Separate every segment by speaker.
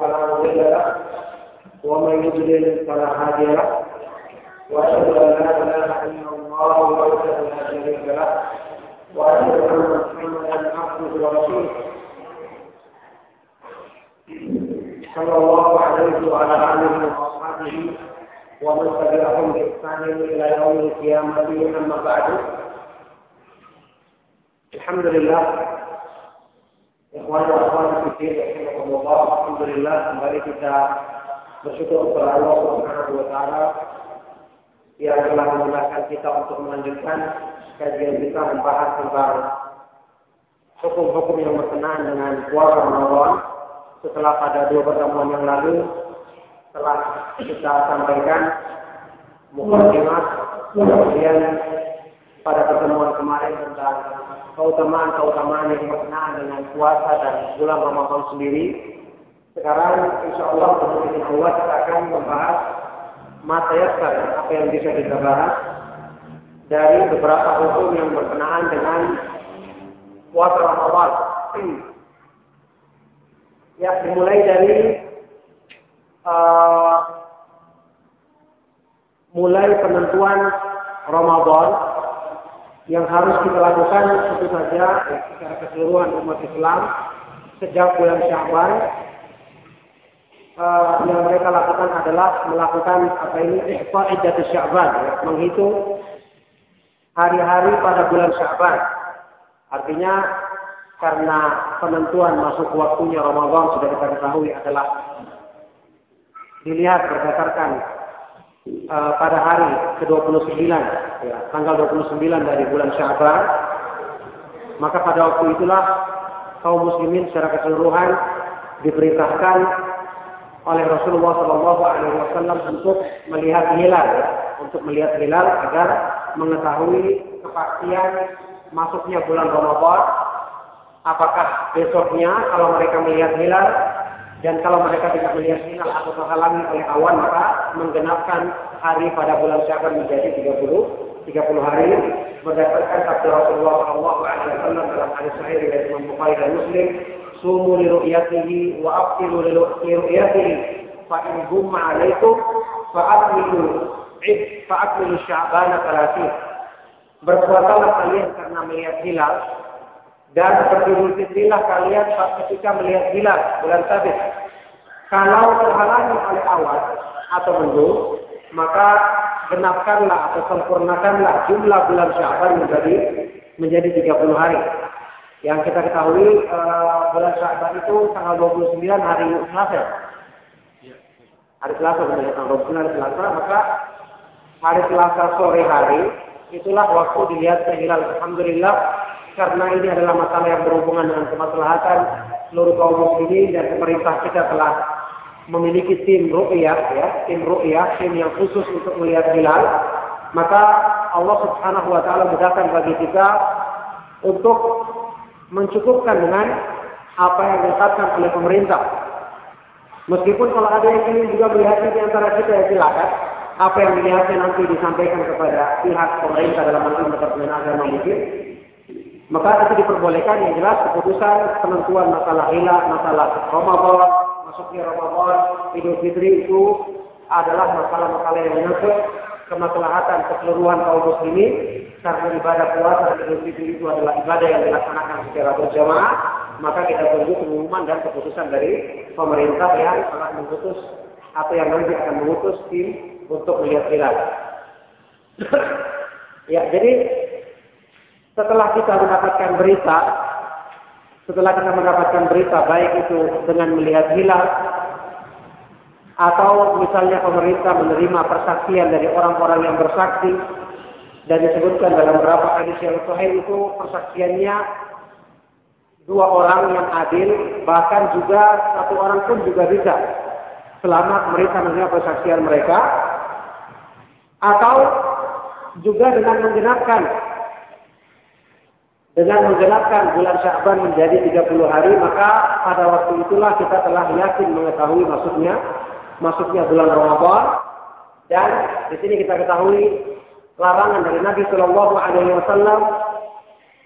Speaker 1: فلا مضل له ومن يضلل فلا هادي له وأشهد أن لا إله إلا الله وحده لا شريك له وأشهد أن محمدا عبده ورسوله صلى الله عليه وعلى آله وأصحابه ومن تبعهم بإحسان إلى يوم القيامة أما بعد الحمد لله Ikhwan dan akhwat fikir Allah Alhamdulillah kembali kita bersyukur kepada Allah Subhanahu wa taala yang telah memudahkan kita untuk melanjutkan kajian kita membahas tentang hukum-hukum yang berkenaan dengan puasa Ramadan. Setelah pada dua pertemuan yang lalu telah kita sampaikan mukadimah kemudian pada pertemuan kemarin tentang keutamaan-keutamaan yang berkenaan dengan puasa dan bulan Ramadan sendiri. Sekarang insya Allah dengan Allah kita akan membahas matayasar apa yang bisa kita bahas dari beberapa hukum yang berkenaan dengan puasa Ramadan. Ya, dimulai dari uh, mulai penentuan Ramadan yang harus kita lakukan tentu saja ya, secara keseluruhan umat Islam sejak bulan Syawal uh, yang mereka lakukan adalah melakukan apa ini ihfaidat Sya'ban ya, menghitung hari-hari pada bulan Sya'ban artinya karena penentuan masuk waktunya Ramadan sudah kita ketahui adalah dilihat berdasarkan uh, pada hari ke-29, ya, tanggal 29 dari bulan Syaban, maka pada waktu itulah kaum muslimin secara keseluruhan diperintahkan oleh Rasulullah Shallallahu Alaihi Wasallam untuk melihat hilal, ya, untuk melihat hilal agar mengetahui kepastian masuknya bulan Ramadan. Apakah besoknya kalau mereka melihat hilal dan kalau mereka tidak melihat hilal atau terhalangi oleh awan maka menggenapkan hari pada bulan Syaban menjadi 30 30 hari. Berdasarkan sabda Rasulullah Shallallahu Alaihi Wasallam dalam hadis sahih dari Imam Bukhari dan Muslim sumu li ru'yatihi wa aftiru li ru'yatihi. Fa in gumma alaikum fa akmilu id fa akmilu sya'bana 30 berpuasalah kalian karena melihat hilal dan berdiri fitrilah kalian ketika melihat hilal bulan sabit. Kalau terhalangi oleh awan atau mendung, maka genapkanlah atau sempurnakanlah jumlah bulan Syaban menjadi menjadi 30 hari. Yang kita ketahui uh, bulan Syaban itu tanggal 29 hari Selasa. Hari Selasa benar tanggal 29 hari Selasa, maka hari Selasa sore hari itulah waktu dilihat hilal. Alhamdulillah karena ini adalah masalah yang berhubungan dengan kemaslahatan seluruh kaum muslimin dan pemerintah kita telah memiliki tim ru'yah ya, tim ru'yah, tim yang khusus untuk melihat hilal, maka Allah Subhanahu wa taala mudahkan bagi kita untuk mencukupkan dengan apa yang ditetapkan oleh pemerintah. Meskipun kalau ada yang ingin juga melihatnya di antara kita ya silakan. Apa yang dilihatnya nanti disampaikan kepada pihak pemerintah dalam hal ini Agama mungkin maka itu diperbolehkan yang jelas keputusan penentuan masalah hilal, masalah Ramadan, masuknya Ramadan, Idul Fitri itu adalah masalah-masalah yang menyangkut kemaslahatan keseluruhan kaum muslimin karena ibadah puasa dan Idul Fitri itu adalah ibadah yang dilaksanakan secara berjamaah maka kita tunggu pengumuman dan keputusan dari pemerintah yang akan mengutus atau yang nanti akan mengutus tim untuk melihat hilal. ya, jadi setelah kita mendapatkan berita, setelah kita mendapatkan berita baik itu dengan melihat hilal atau misalnya pemerintah menerima persaksian dari orang-orang yang bersaksi dan disebutkan dalam beberapa hadis yang sahih itu persaksiannya dua orang yang adil bahkan juga satu orang pun juga bisa selama mereka menerima persaksian mereka atau juga dengan menggenapkan dengan menggenapkan bulan Sya'ban menjadi 30 hari, maka pada waktu itulah kita telah yakin mengetahui masuknya masuknya bulan Ramadan dan di sini kita ketahui larangan dari Nabi Shallallahu Alaihi Wasallam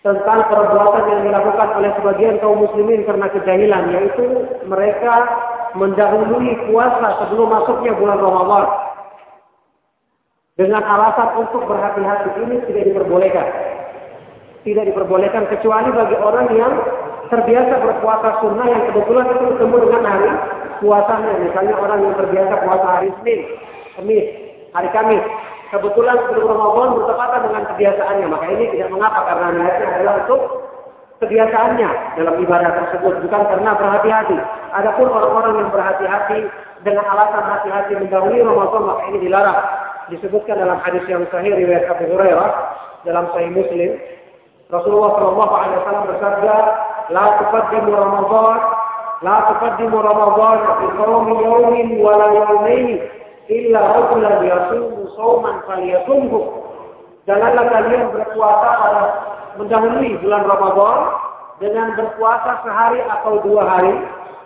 Speaker 1: tentang perbuatan yang dilakukan oleh sebagian kaum muslimin karena kejahilan yaitu mereka mendahului puasa sebelum masuknya bulan Ramadan dengan alasan untuk berhati-hati ini tidak diperbolehkan. Tidak diperbolehkan kecuali bagi orang yang terbiasa berpuasa sunnah yang kebetulan itu bertemu dengan hari puasanya. Misalnya orang yang terbiasa puasa hari Senin, Kamis, hari Kamis. Kebetulan sebelum Ramadan bertepatan dengan kebiasaannya. Maka ini tidak mengapa karena niatnya adalah untuk kebiasaannya dalam ibadah tersebut. Bukan karena berhati-hati. Adapun orang-orang yang berhati-hati dengan alasan hati-hati mendahului Ramadan maka ini dilarang. Disebutkan dalam hadis yang sahih riwayat Abu Hurairah dalam Sahih Muslim. Rasulullah Shallallahu Alaihi Wasallam bersabda, لا تقدموا رمضان لا تقدموا رمضان بصوم يوم ولا يومين إلا رجلا يصوم صوما فليصومه Janganlah kalian berpuasa pada mendahului bulan Ramadan dengan berpuasa sehari atau dua hari,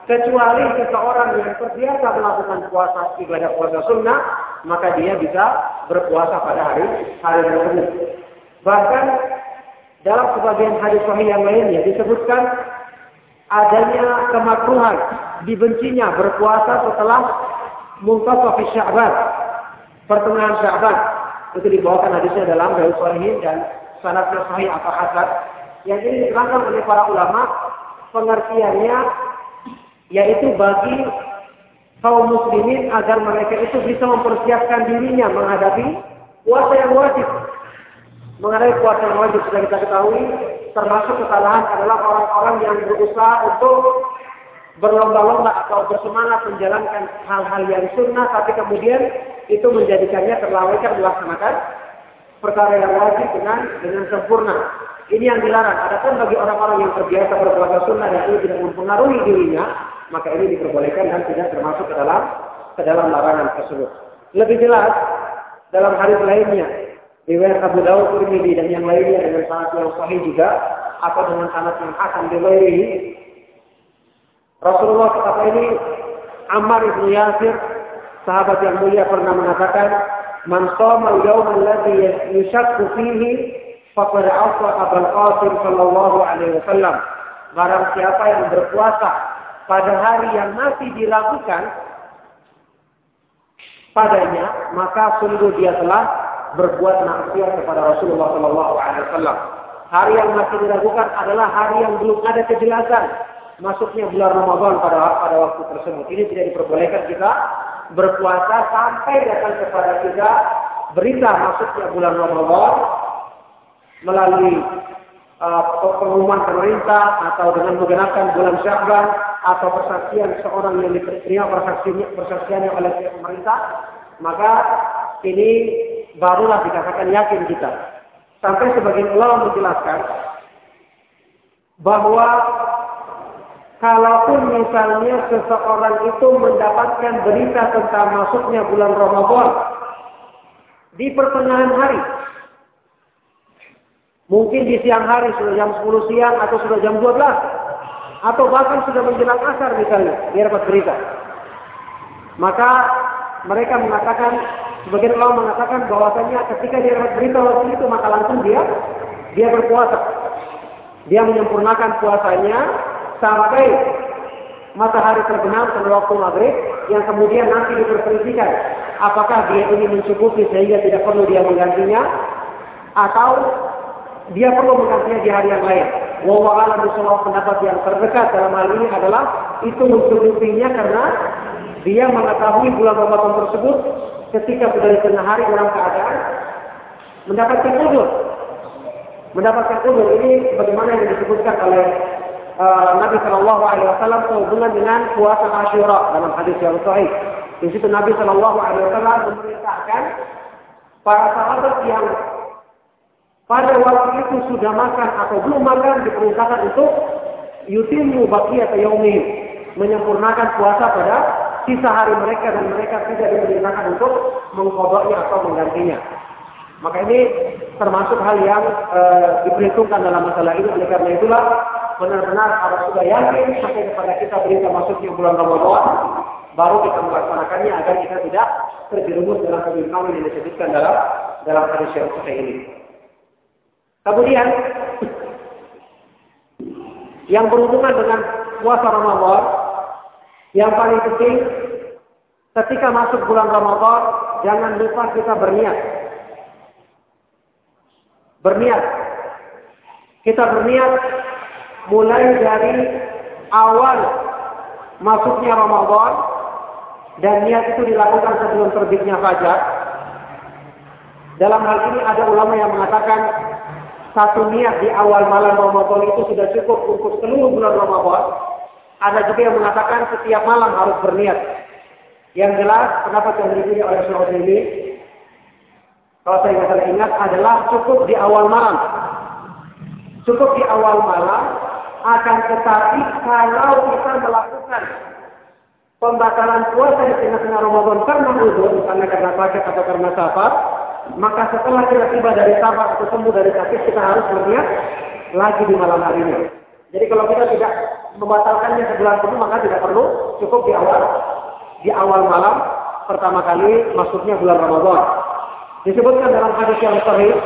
Speaker 1: kecuali seseorang yang terbiasa melakukan puasa ibadah puasa sunnah, maka dia bisa berpuasa pada hari hari tersebut. Bahkan dalam sebagian hadis sahih yang lainnya disebutkan adanya kemakruhan, dibencinya berpuasa setelah muntasaf Sya'ban, pertengahan Sya'ban. Itu dibawakan hadisnya dalam Sahih Sahih dan sanadnya sahih atau hasan. Yang ini diterangkan oleh para ulama pengertiannya yaitu bagi kaum muslimin agar mereka itu bisa mempersiapkan dirinya menghadapi puasa yang wajib mengenai puasa yang wajib sudah kita ketahui, termasuk kesalahan adalah orang-orang yang berusaha untuk berlomba-lomba atau bersemangat menjalankan hal-hal yang sunnah, tapi kemudian itu menjadikannya terlalaikan melaksanakan perkara yang wajib dengan dengan sempurna. Ini yang dilarang. Adapun bagi orang-orang yang terbiasa berpuasa sunnah dan ini tidak mempengaruhi dirinya, maka ini diperbolehkan dan tidak termasuk ke dalam ke dalam larangan tersebut. Lebih jelas dalam hadis lainnya riwayat Abu Dawud, Tirmidzi dan yang lainnya dengan sanad yang sahih juga atau dengan sanad yang hasan riwayat Rasulullah kata ini Ammar ibn Yasir sahabat yang mulia pernah mengatakan man shoma al-yawm alladhi yushakku fihi faqad asa Abul Qasim sallallahu alaihi wasallam. Barang siapa yang berpuasa pada hari yang masih diragukan padanya maka sungguh dia telah berbuat maksiat kepada Rasulullah Shallallahu Alaihi Wasallam. Hari yang masih diragukan adalah hari yang belum ada kejelasan masuknya bulan Ramadan pada pada waktu tersebut. Ini tidak diperbolehkan kita berpuasa sampai datang kepada kita berita masuknya bulan Ramadan melalui uh, pengumuman pemerintah atau dengan menggunakan bulan Syawal atau persaksian seorang yang diterima persaksiannya persaksiannya oleh pemerintah maka ini barulah dikatakan yakin kita. Sampai sebagian ulama menjelaskan bahwa kalaupun misalnya seseorang itu mendapatkan berita tentang masuknya bulan Ramadan di pertengahan hari, mungkin di siang hari sudah jam 10 siang atau sudah jam 12 atau bahkan sudah menjelang asar misalnya, dia dapat berita. Maka mereka mengatakan Sebagian ulama mengatakan bahwasanya ketika dia dapat berita waktu itu maka langsung dia dia berpuasa. Dia menyempurnakan puasanya sampai matahari terbenam pada waktu maghrib yang kemudian nanti diperselisihkan apakah dia ini mencukupi sehingga tidak perlu dia menggantinya atau dia perlu menggantinya di hari yang lain. Wallahu a'lam pendapat yang terdekat dalam hal ini adalah itu mencukupinya karena dia mengetahui bulan Ramadan tersebut ketika sudah di tengah hari dalam keadaan mendapatkan udur. Mendapatkan udur ini bagaimana yang disebutkan oleh uh, Nabi Shallallahu Alaihi Wasallam sehubungan dengan puasa Ashura dalam hadis yang sahih. Di situ Nabi Shallallahu Alaihi Wasallam memerintahkan para sahabat yang pada waktu itu sudah makan atau belum makan diperintahkan untuk yutimu bakiyat yaumihim menyempurnakan puasa pada sisa hari mereka dan mereka tidak diperintahkan untuk mengkodoknya atau menggantinya. Maka ini termasuk hal yang e, diperhitungkan dalam masalah ini. Oleh karena itulah benar-benar harus sudah yakin sampai kepada kita berita masuknya bulan Ramadan, baru kita melaksanakannya agar kita tidak terjerumus dalam kebimbangan yang disebutkan dalam dalam hadis yang seperti ini. Kemudian yang berhubungan dengan puasa Ramadan, yang paling penting ketika masuk bulan Ramadan, jangan lupa kita berniat. Berniat. Kita berniat mulai dari awal masuknya Ramadan dan niat itu dilakukan sebelum terbitnya fajar. Dalam hal ini ada ulama yang mengatakan satu niat di awal malam Ramadan itu sudah cukup untuk seluruh bulan Ramadan. Ada juga yang mengatakan setiap malam harus berniat. Yang jelas, kenapa yang dipilih oleh Syekh ini, kalau saya nggak ingat, adalah cukup di awal malam. Cukup di awal malam, akan tetapi kalau kita melakukan pembatalan puasa di tengah-tengah Ramadan karena uzur, misalnya karena sakit atau karena safar, maka setelah kita tiba dari safar atau dari sakit, kita harus berniat lagi di malam harinya. Jadi kalau kita tidak membatalkannya sebulan penuh, maka tidak perlu cukup di awal. Di awal malam pertama kali masuknya bulan Ramadan. Disebutkan dalam hadis yang sahih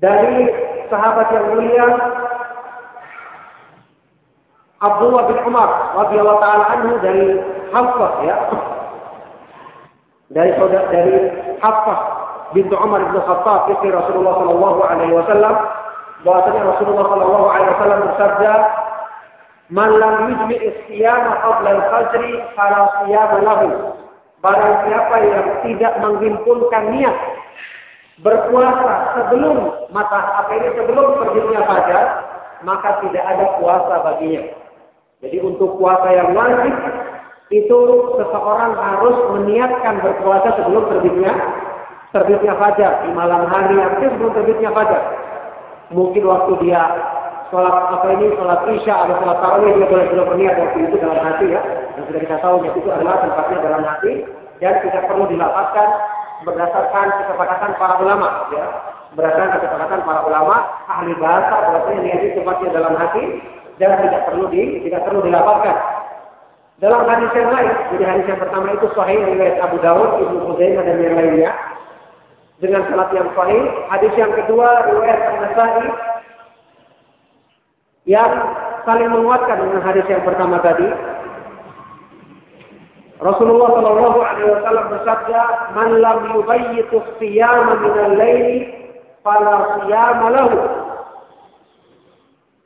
Speaker 1: dari sahabat yang mulia Abdullah bin Umar radhiyallahu taala anhu dari Hafsah ya. Dari saudara dari Hafsah bintu Umar bin Khattab istri Rasulullah Shallallahu Alaihi Wasallam bahwasanya Rasulullah Shallallahu Alaihi Wasallam bersabda Man lam yujmi istiyama qabla al-fajri fala siyama lahu barang siapa yang tidak menghimpulkan niat berpuasa sebelum mata apa ini sebelum terbitnya fajar maka tidak ada puasa baginya jadi untuk puasa yang wajib itu seseorang harus meniatkan berpuasa sebelum terbitnya terbitnya fajar di malam hari artinya sebelum terbitnya fajar. Mungkin waktu dia sholat apa ini sholat isya atau sholat tarawih dia boleh sudah berniat waktu itu dalam hati ya. Dan sudah kita tahu itu adalah tempatnya dalam hati dan tidak perlu dilapaskan berdasarkan kesepakatan para ulama ya. Berdasarkan kesepakatan para ulama ahli bahasa bahwasanya niat itu tempatnya dalam hati dan tidak perlu di tidak perlu dilapaskan. Dalam hadis yang lain, jadi hadis yang pertama itu sahih riwayat Abu Dawud, Ibnu Khuzaimah dan yang lainnya dengan salat yang sahih. Hadis yang kedua riwayat An-Nasa'i yang saling menguatkan dengan hadis yang pertama tadi. Rasulullah Shallallahu Alaihi Wasallam bersabda, "Man lam yubayyitu siyama min al-laili, fala siyama lahu."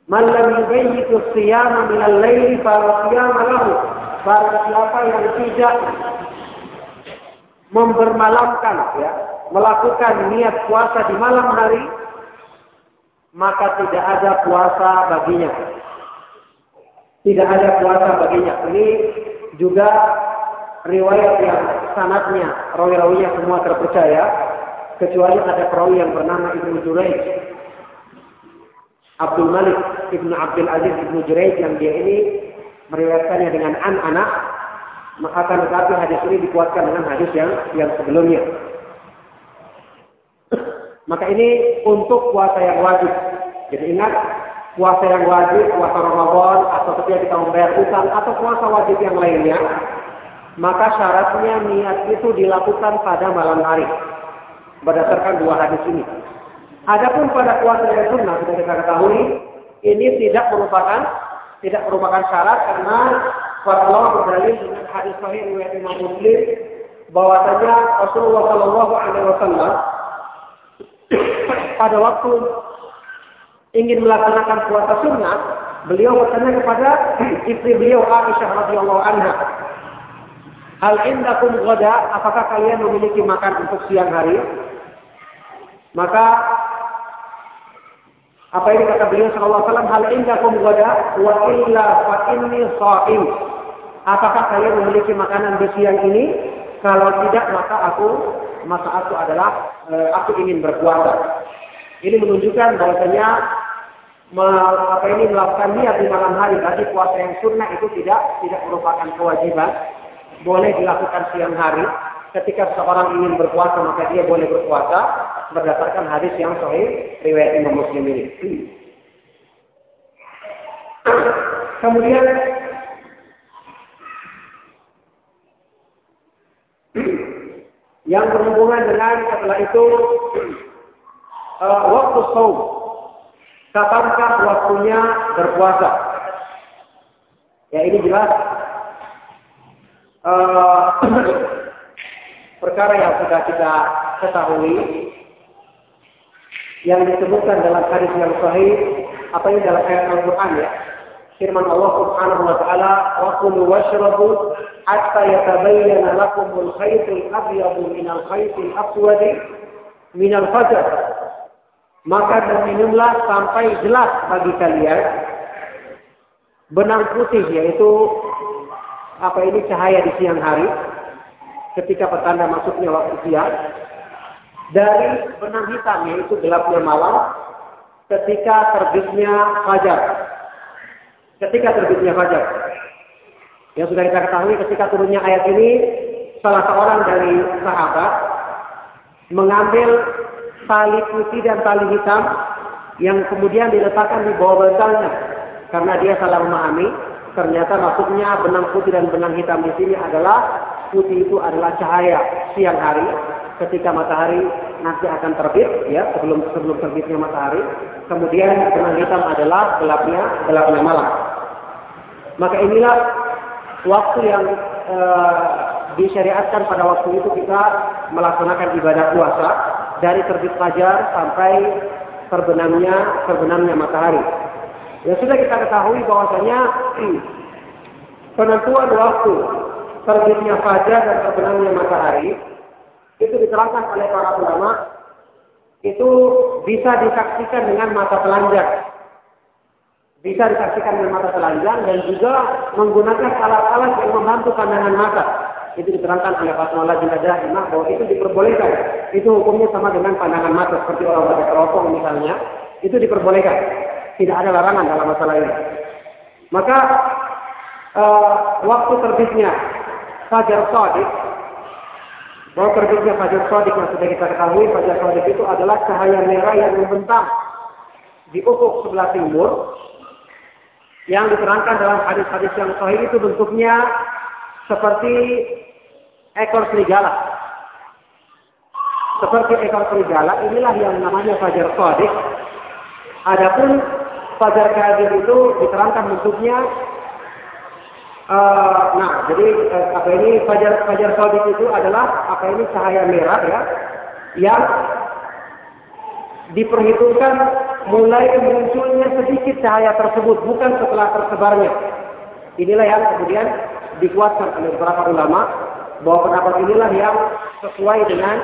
Speaker 1: Man lam yubayyitu siyama min al-laili, fala siyama lahu. Barang siapa yang tidak membermalamkan ya, melakukan niat puasa di malam hari, maka tidak ada puasa baginya. Tidak ada puasa baginya. Ini juga riwayat yang sanatnya, rawi-rawinya semua terpercaya, kecuali ada perawi yang bernama Ibnu Jurayj. Abdul Malik Ibnu Abdul Aziz Ibnu Jurayj yang dia ini meriwayatkannya dengan an anak maka akan tetapi hadis ini dikuatkan dengan hadis yang yang sebelumnya. Maka ini untuk puasa yang wajib. Jadi ingat puasa yang wajib, puasa Ramadan atau ketika kita membayar utang atau puasa wajib yang lainnya, maka syaratnya niat itu dilakukan pada malam hari berdasarkan dua hadis ini. Adapun pada puasa yang sunnah sudah kita ketahui ini tidak merupakan tidak merupakan syarat karena para ulama berdalil dengan hadis sahih riwayat Imam Muslim bahwasanya Rasulullah Shallallahu Alaihi Wasallam pada waktu ingin melaksanakan puasa sunnah, beliau bertanya kepada istri beliau Aisyah radhiyallahu anha, Hal indakum goda, apakah kalian memiliki makan untuk siang hari? Maka apa ini kata beliau sallallahu alaihi wasallam hal indakum ghada wa illa fa inni shaim. Apakah kalian memiliki makanan di siang ini? Kalau tidak maka aku maka aku adalah e, aku ingin berpuasa. Ini menunjukkan bahwasanya apa ini melakukan niat di malam hari berarti puasa yang sunnah itu tidak tidak merupakan kewajiban boleh dilakukan siang hari ketika seorang ingin berpuasa maka dia boleh berpuasa berdasarkan hadis yang sahih riwayat Imam Muslim ini. Kemudian yang berhubungan dengan setelah itu uh, waktu saum. kapankah waktunya berpuasa? Ya ini jelas uh, perkara yang sudah kita ketahui yang disebutkan dalam hadis yang sahih apa ini dalam ayat Al-Qur'an ya firman Allah Subhanahu wa taala wa kulu washrabu hatta yatabayyana lakum al-khayt al-abyad min al-khayt al-aswad min al-fajr maka minumlah sampai jelas bagi kalian benang putih yaitu apa ini cahaya di siang hari ketika petanda masuknya waktu siang dari benang hitam yaitu gelapnya malam ketika terbitnya fajar. Ketika terbitnya fajar. Yang sudah kita ketahui ketika turunnya ayat ini salah seorang dari sahabat mengambil tali putih dan tali hitam yang kemudian diletakkan di bawah bantalnya. Karena dia salah memahami ternyata maksudnya benang putih dan benang hitam di sini adalah putih itu adalah cahaya siang hari ketika matahari nanti akan terbit ya sebelum sebelum terbitnya matahari. Kemudian benang hitam adalah gelapnya gelapnya malam maka inilah waktu yang e, disyariatkan pada waktu itu kita melaksanakan ibadah puasa dari terbit fajar sampai terbenamnya terbenamnya matahari Ya sudah kita ketahui bahwasanya penentuan waktu terbitnya fajar dan terbenamnya matahari itu diterangkan oleh para ulama itu bisa disaksikan dengan mata telanjang. Bisa disaksikan dengan mata telanjang dan juga menggunakan alat-alat yang membantu pandangan mata. Itu diterangkan oleh Fatwa Jiladah Imam bahwa itu diperbolehkan. Itu hukumnya sama dengan pandangan mata seperti orang pada teropong misalnya. Itu diperbolehkan. Tidak ada larangan dalam masalah ini. Maka uh, waktu terbitnya fajar sodik, bahwa terbitnya fajar sodik yang sudah kita ketahui, fajar sodik itu adalah cahaya merah yang membentang di ufuk sebelah timur, yang diterangkan dalam hadis-hadis yang sahih itu bentuknya seperti ekor serigala. Seperti ekor serigala, inilah yang namanya fajar sodik. Adapun fajar kadir itu diterangkan bentuknya uh, nah jadi uh, apa ini fajar fajar sodik itu adalah apa ini cahaya merah ya yang diperhitungkan mulai munculnya sedikit cahaya tersebut bukan setelah tersebarnya inilah yang kemudian dikuatkan oleh beberapa ulama bahwa pendapat inilah yang sesuai dengan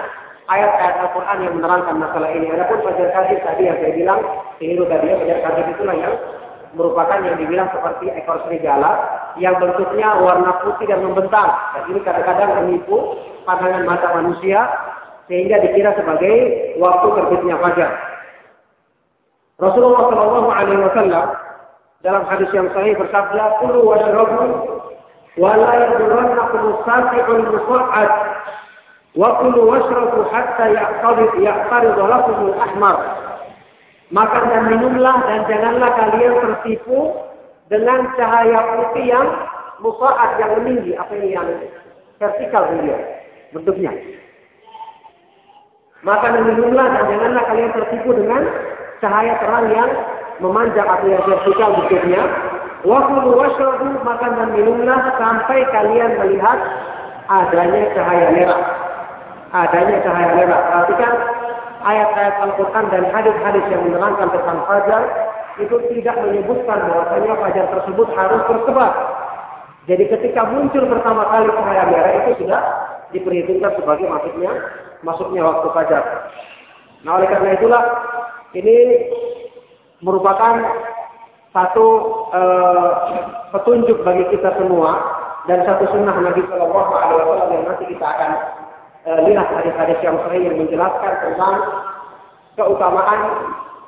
Speaker 1: ayat-ayat Al-Quran yang menerangkan masalah ini. Adapun fajar kadir tadi yang saya bilang, keliru tadi ya, fajar kadir itulah yang merupakan yang dibilang seperti ekor serigala yang bentuknya warna putih dan membentang. Dan ini kadang-kadang menipu pandangan mata manusia sehingga dikira sebagai waktu terbitnya fajar. Rasulullah Shallallahu Alaihi Wasallam dalam hadis yang sahih bersabda, "Kulu wa syarabu wa la Wa kulu washrabu hatta ya'tarid ya'tarid lakumul ahmar. Makan dan minumlah dan janganlah kalian tertipu dengan cahaya putih yang musaat yang meninggi, apa ini yang vertikal beliau bentuknya. Makan dan minumlah dan janganlah kalian tertipu dengan cahaya terang yang memanjang atau yang vertikal bentuknya. Kulu washrabu makan dan minumlah sampai kalian melihat adanya cahaya merah adanya cahaya merah. Perhatikan ayat-ayat Al-Quran dan hadis-hadis yang menerangkan tentang fajar itu tidak menyebutkan bahwasanya fajar tersebut harus tersebar. Jadi ketika muncul pertama kali cahaya merah itu sudah diperhitungkan sebagai masuknya masuknya waktu fajar. Nah oleh karena itulah ini merupakan satu uh, petunjuk bagi kita semua dan satu sunnah Nabi Shallallahu Alaihi Wasallam yang nanti kita akan Eh, lihat hadis-hadis yang sahih yang menjelaskan tentang keutamaan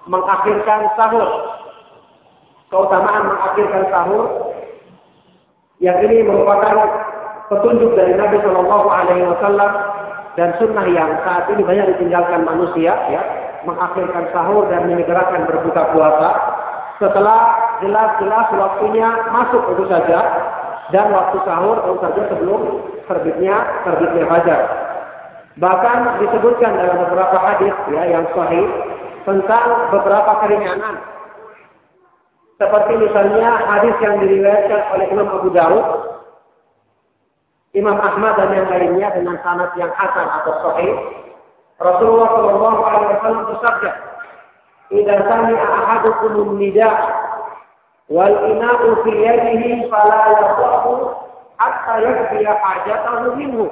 Speaker 1: mengakhirkan sahur. Keutamaan mengakhirkan sahur yang ini merupakan petunjuk dari Nabi Shallallahu Alaihi Wasallam dan sunnah yang saat ini banyak ditinggalkan manusia, ya, mengakhirkan sahur dan menyegerakan berbuka puasa setelah jelas-jelas waktunya masuk itu saja dan waktu sahur tentu saja sebelum terbitnya terbitnya fajar. Bahkan disebutkan dalam beberapa hadis ya yang sahih tentang beberapa keringanan Seperti misalnya hadis yang diriwayatkan oleh Imam Abu Dawud, Imam Ahmad dan yang lainnya dengan sanad yang hasan atau sahih. Rasulullah Shallallahu Alaihi Wasallam bersabda, "Idza sami'a ahadukum nida wal ina'u fi yadihi fala yaqahu hatta yakfiya hajatahu minhu."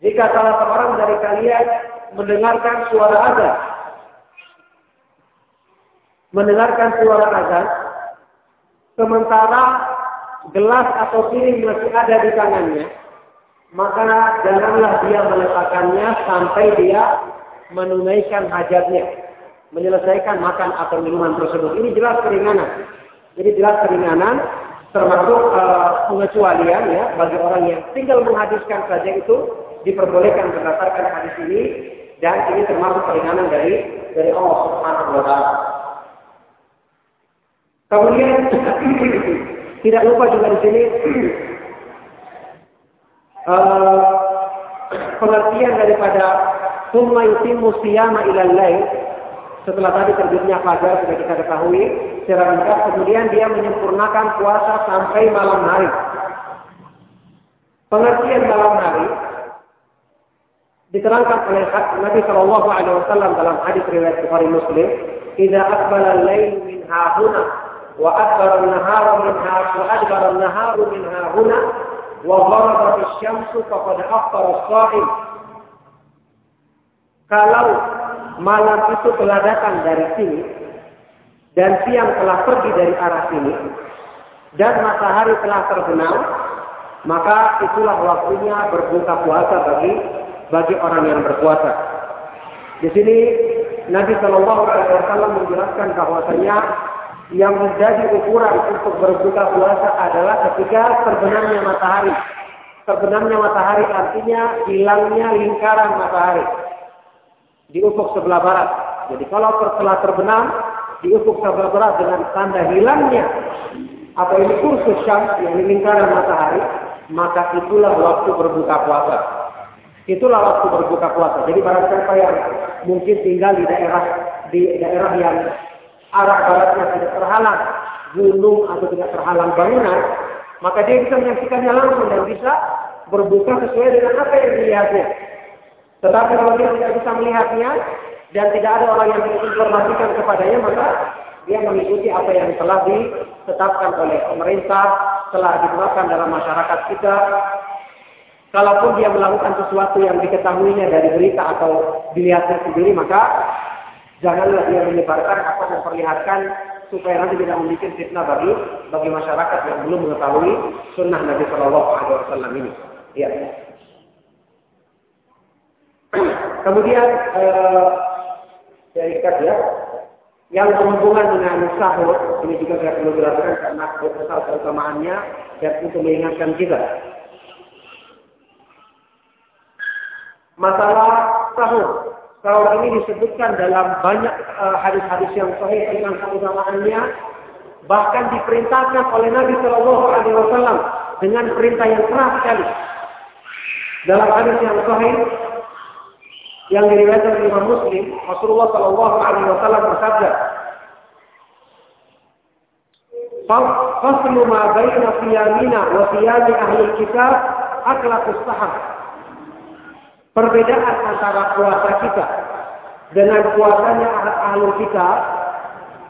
Speaker 1: Jika salah seorang dari kalian mendengarkan suara azan, mendengarkan suara azan, sementara gelas atau piring masih ada di tangannya, maka janganlah dia meletakkannya sampai dia menunaikan hajatnya, menyelesaikan makan atau minuman tersebut. Ini jelas keringanan. Jadi jelas keringanan termasuk uh, pengecualian ya bagi orang yang tinggal menghadiskan saja itu diperbolehkan berdasarkan hadis ini dan ini termasuk keringanan dari dari Allah Subhanahu wa taala. Kemudian tidak lupa juga di sini uh, pengertian daripada summa yutimmu siyama ilal lail setelah tadi terbitnya fajar sudah kita ketahui secara ringkas kemudian dia menyempurnakan puasa sampai malam hari. Pengertian malam hari diterangkan oleh Nabi Shallallahu Alaihi Wasallam dalam hadis riwayat Bukhari Muslim, "Idza aqbala al-lail min hahuna وأدبر النهار منها وأدبر النهار منها هنا وغربت الشمس فقد أفطر الصائم kalau malam itu telah datang dari sini dan siang telah pergi dari arah sini dan matahari telah terbenam maka itulah waktunya berbuka puasa bagi bagi orang yang berpuasa. Di sini Nabi Shallallahu Alaihi Wasallam menjelaskan bahwasanya yang menjadi ukuran untuk berbuka puasa adalah ketika terbenamnya matahari. Terbenamnya matahari artinya hilangnya lingkaran matahari di ufuk sebelah barat. Jadi kalau setelah terbenam di ufuk sebelah barat dengan tanda hilangnya atau ini kursus syams yang lingkaran matahari, maka itulah waktu berbuka puasa. Itulah waktu berbuka puasa. Jadi barang siapa yang mungkin tinggal di daerah di daerah yang arah baratnya tidak terhalang gunung atau tidak terhalang bangunan, maka dia bisa menyaksikannya langsung dan bisa berbuka sesuai dengan apa yang dilihatnya. Tetapi kalau dia tidak bisa melihatnya dan tidak ada orang yang menginformasikan kepadanya, maka dia mengikuti apa yang telah ditetapkan oleh pemerintah, telah ditetapkan dalam masyarakat kita. Kalaupun dia melakukan sesuatu yang diketahuinya dari berita atau dilihatnya sendiri, maka Janganlah dia menyebarkan atau memperlihatkan supaya nanti tidak membuat fitnah bagi bagi masyarakat yang belum mengetahui sunnah Nabi Shallallahu Alaihi Wasallam ini. Ya. Kemudian eh, ikat ya, yang berhubungan dengan sahur ini juga saya perlu jelaskan karena besar keutamaannya dan untuk mengingatkan kita. Masalah sahur kalau ini disebutkan dalam banyak eh, hadis-hadis uh, yang sahih tentang keutamaannya, bahkan diperintahkan oleh Nabi Shallallahu Alaihi Wasallam dengan perintah yang keras sekali. Dalam hadis yang sahih yang diriwayatkan oleh Imam Muslim, Rasulullah Shallallahu Alaihi Wasallam bersabda, "Faslu ma baina siyamina wa ahli kitab aklaqus sahab." Perbedaan antara puasa kita dengan puasanya ahli kita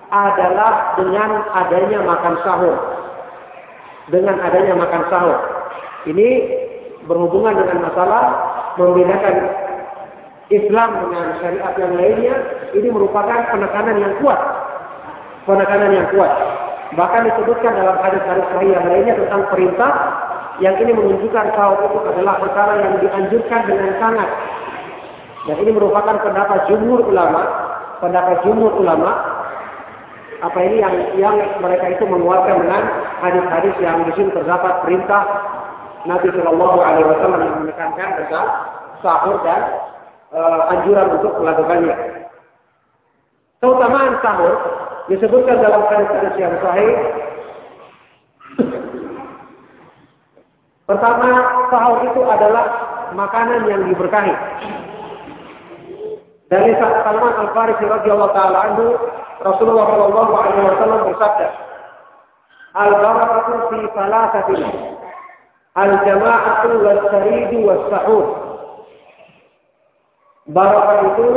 Speaker 1: adalah dengan adanya makan sahur. Dengan adanya makan sahur. Ini berhubungan dengan masalah membedakan Islam dengan syariat yang lainnya. Ini merupakan penekanan yang kuat. Penekanan yang kuat. Bahkan disebutkan dalam hadis-hadis yang lainnya tentang perintah yang ini menunjukkan sahur itu adalah perkara yang dianjurkan dengan sangat. Dan ini merupakan pendapat jumhur ulama, pendapat jumhur ulama apa ini yang yang mereka itu mengeluarkan dengan hadis-hadis yang di sini terdapat perintah Nabi Shallallahu Alaihi Wasallam yang menekankan tentang sahur dan uh, anjuran untuk melakukannya. Keutamaan sahur disebutkan dalam hadis-hadis yang sahih Pertama, sahur itu adalah makanan yang diberkahi. Dari Salman Al Farisi radhiyallahu taala anhu, Rasulullah Shallallahu alaihi wasallam bersabda, "Al barakatu fi thalathatin, al jama'atu was was sahur." Barakah itu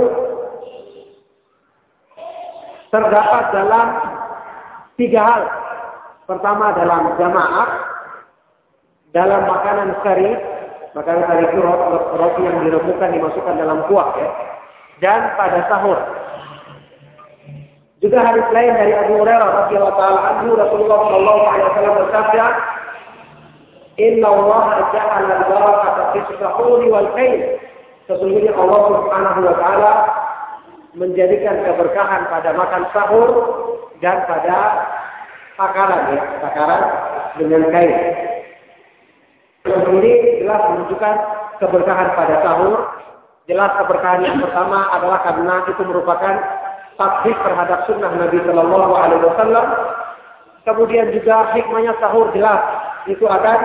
Speaker 1: terdapat dalam tiga hal. Pertama dalam jamaah, dalam makanan sari, makanan sari itu roti yang direbuskan dimasukkan dalam kuah ya. Dan pada sahur. Juga hadis lain dari Abu Hurairah radhiyallahu taala anhu Rasulullah sallallahu alaihi wasallam bersabda, "Inna Allah ja'ala al-barakata fi sahuri wal kain." Sesungguhnya Allah Subhanahu wa taala menjadikan keberkahan pada makan sahur dan pada takaran ya, takaran dengan kain. Ini jelas menunjukkan keberkahan pada sahur. Jelas keberkahan yang pertama adalah karena itu merupakan takdir terhadap sunnah Nabi Shallallahu Alaihi Wasallam. Kemudian juga hikmahnya sahur jelas itu akan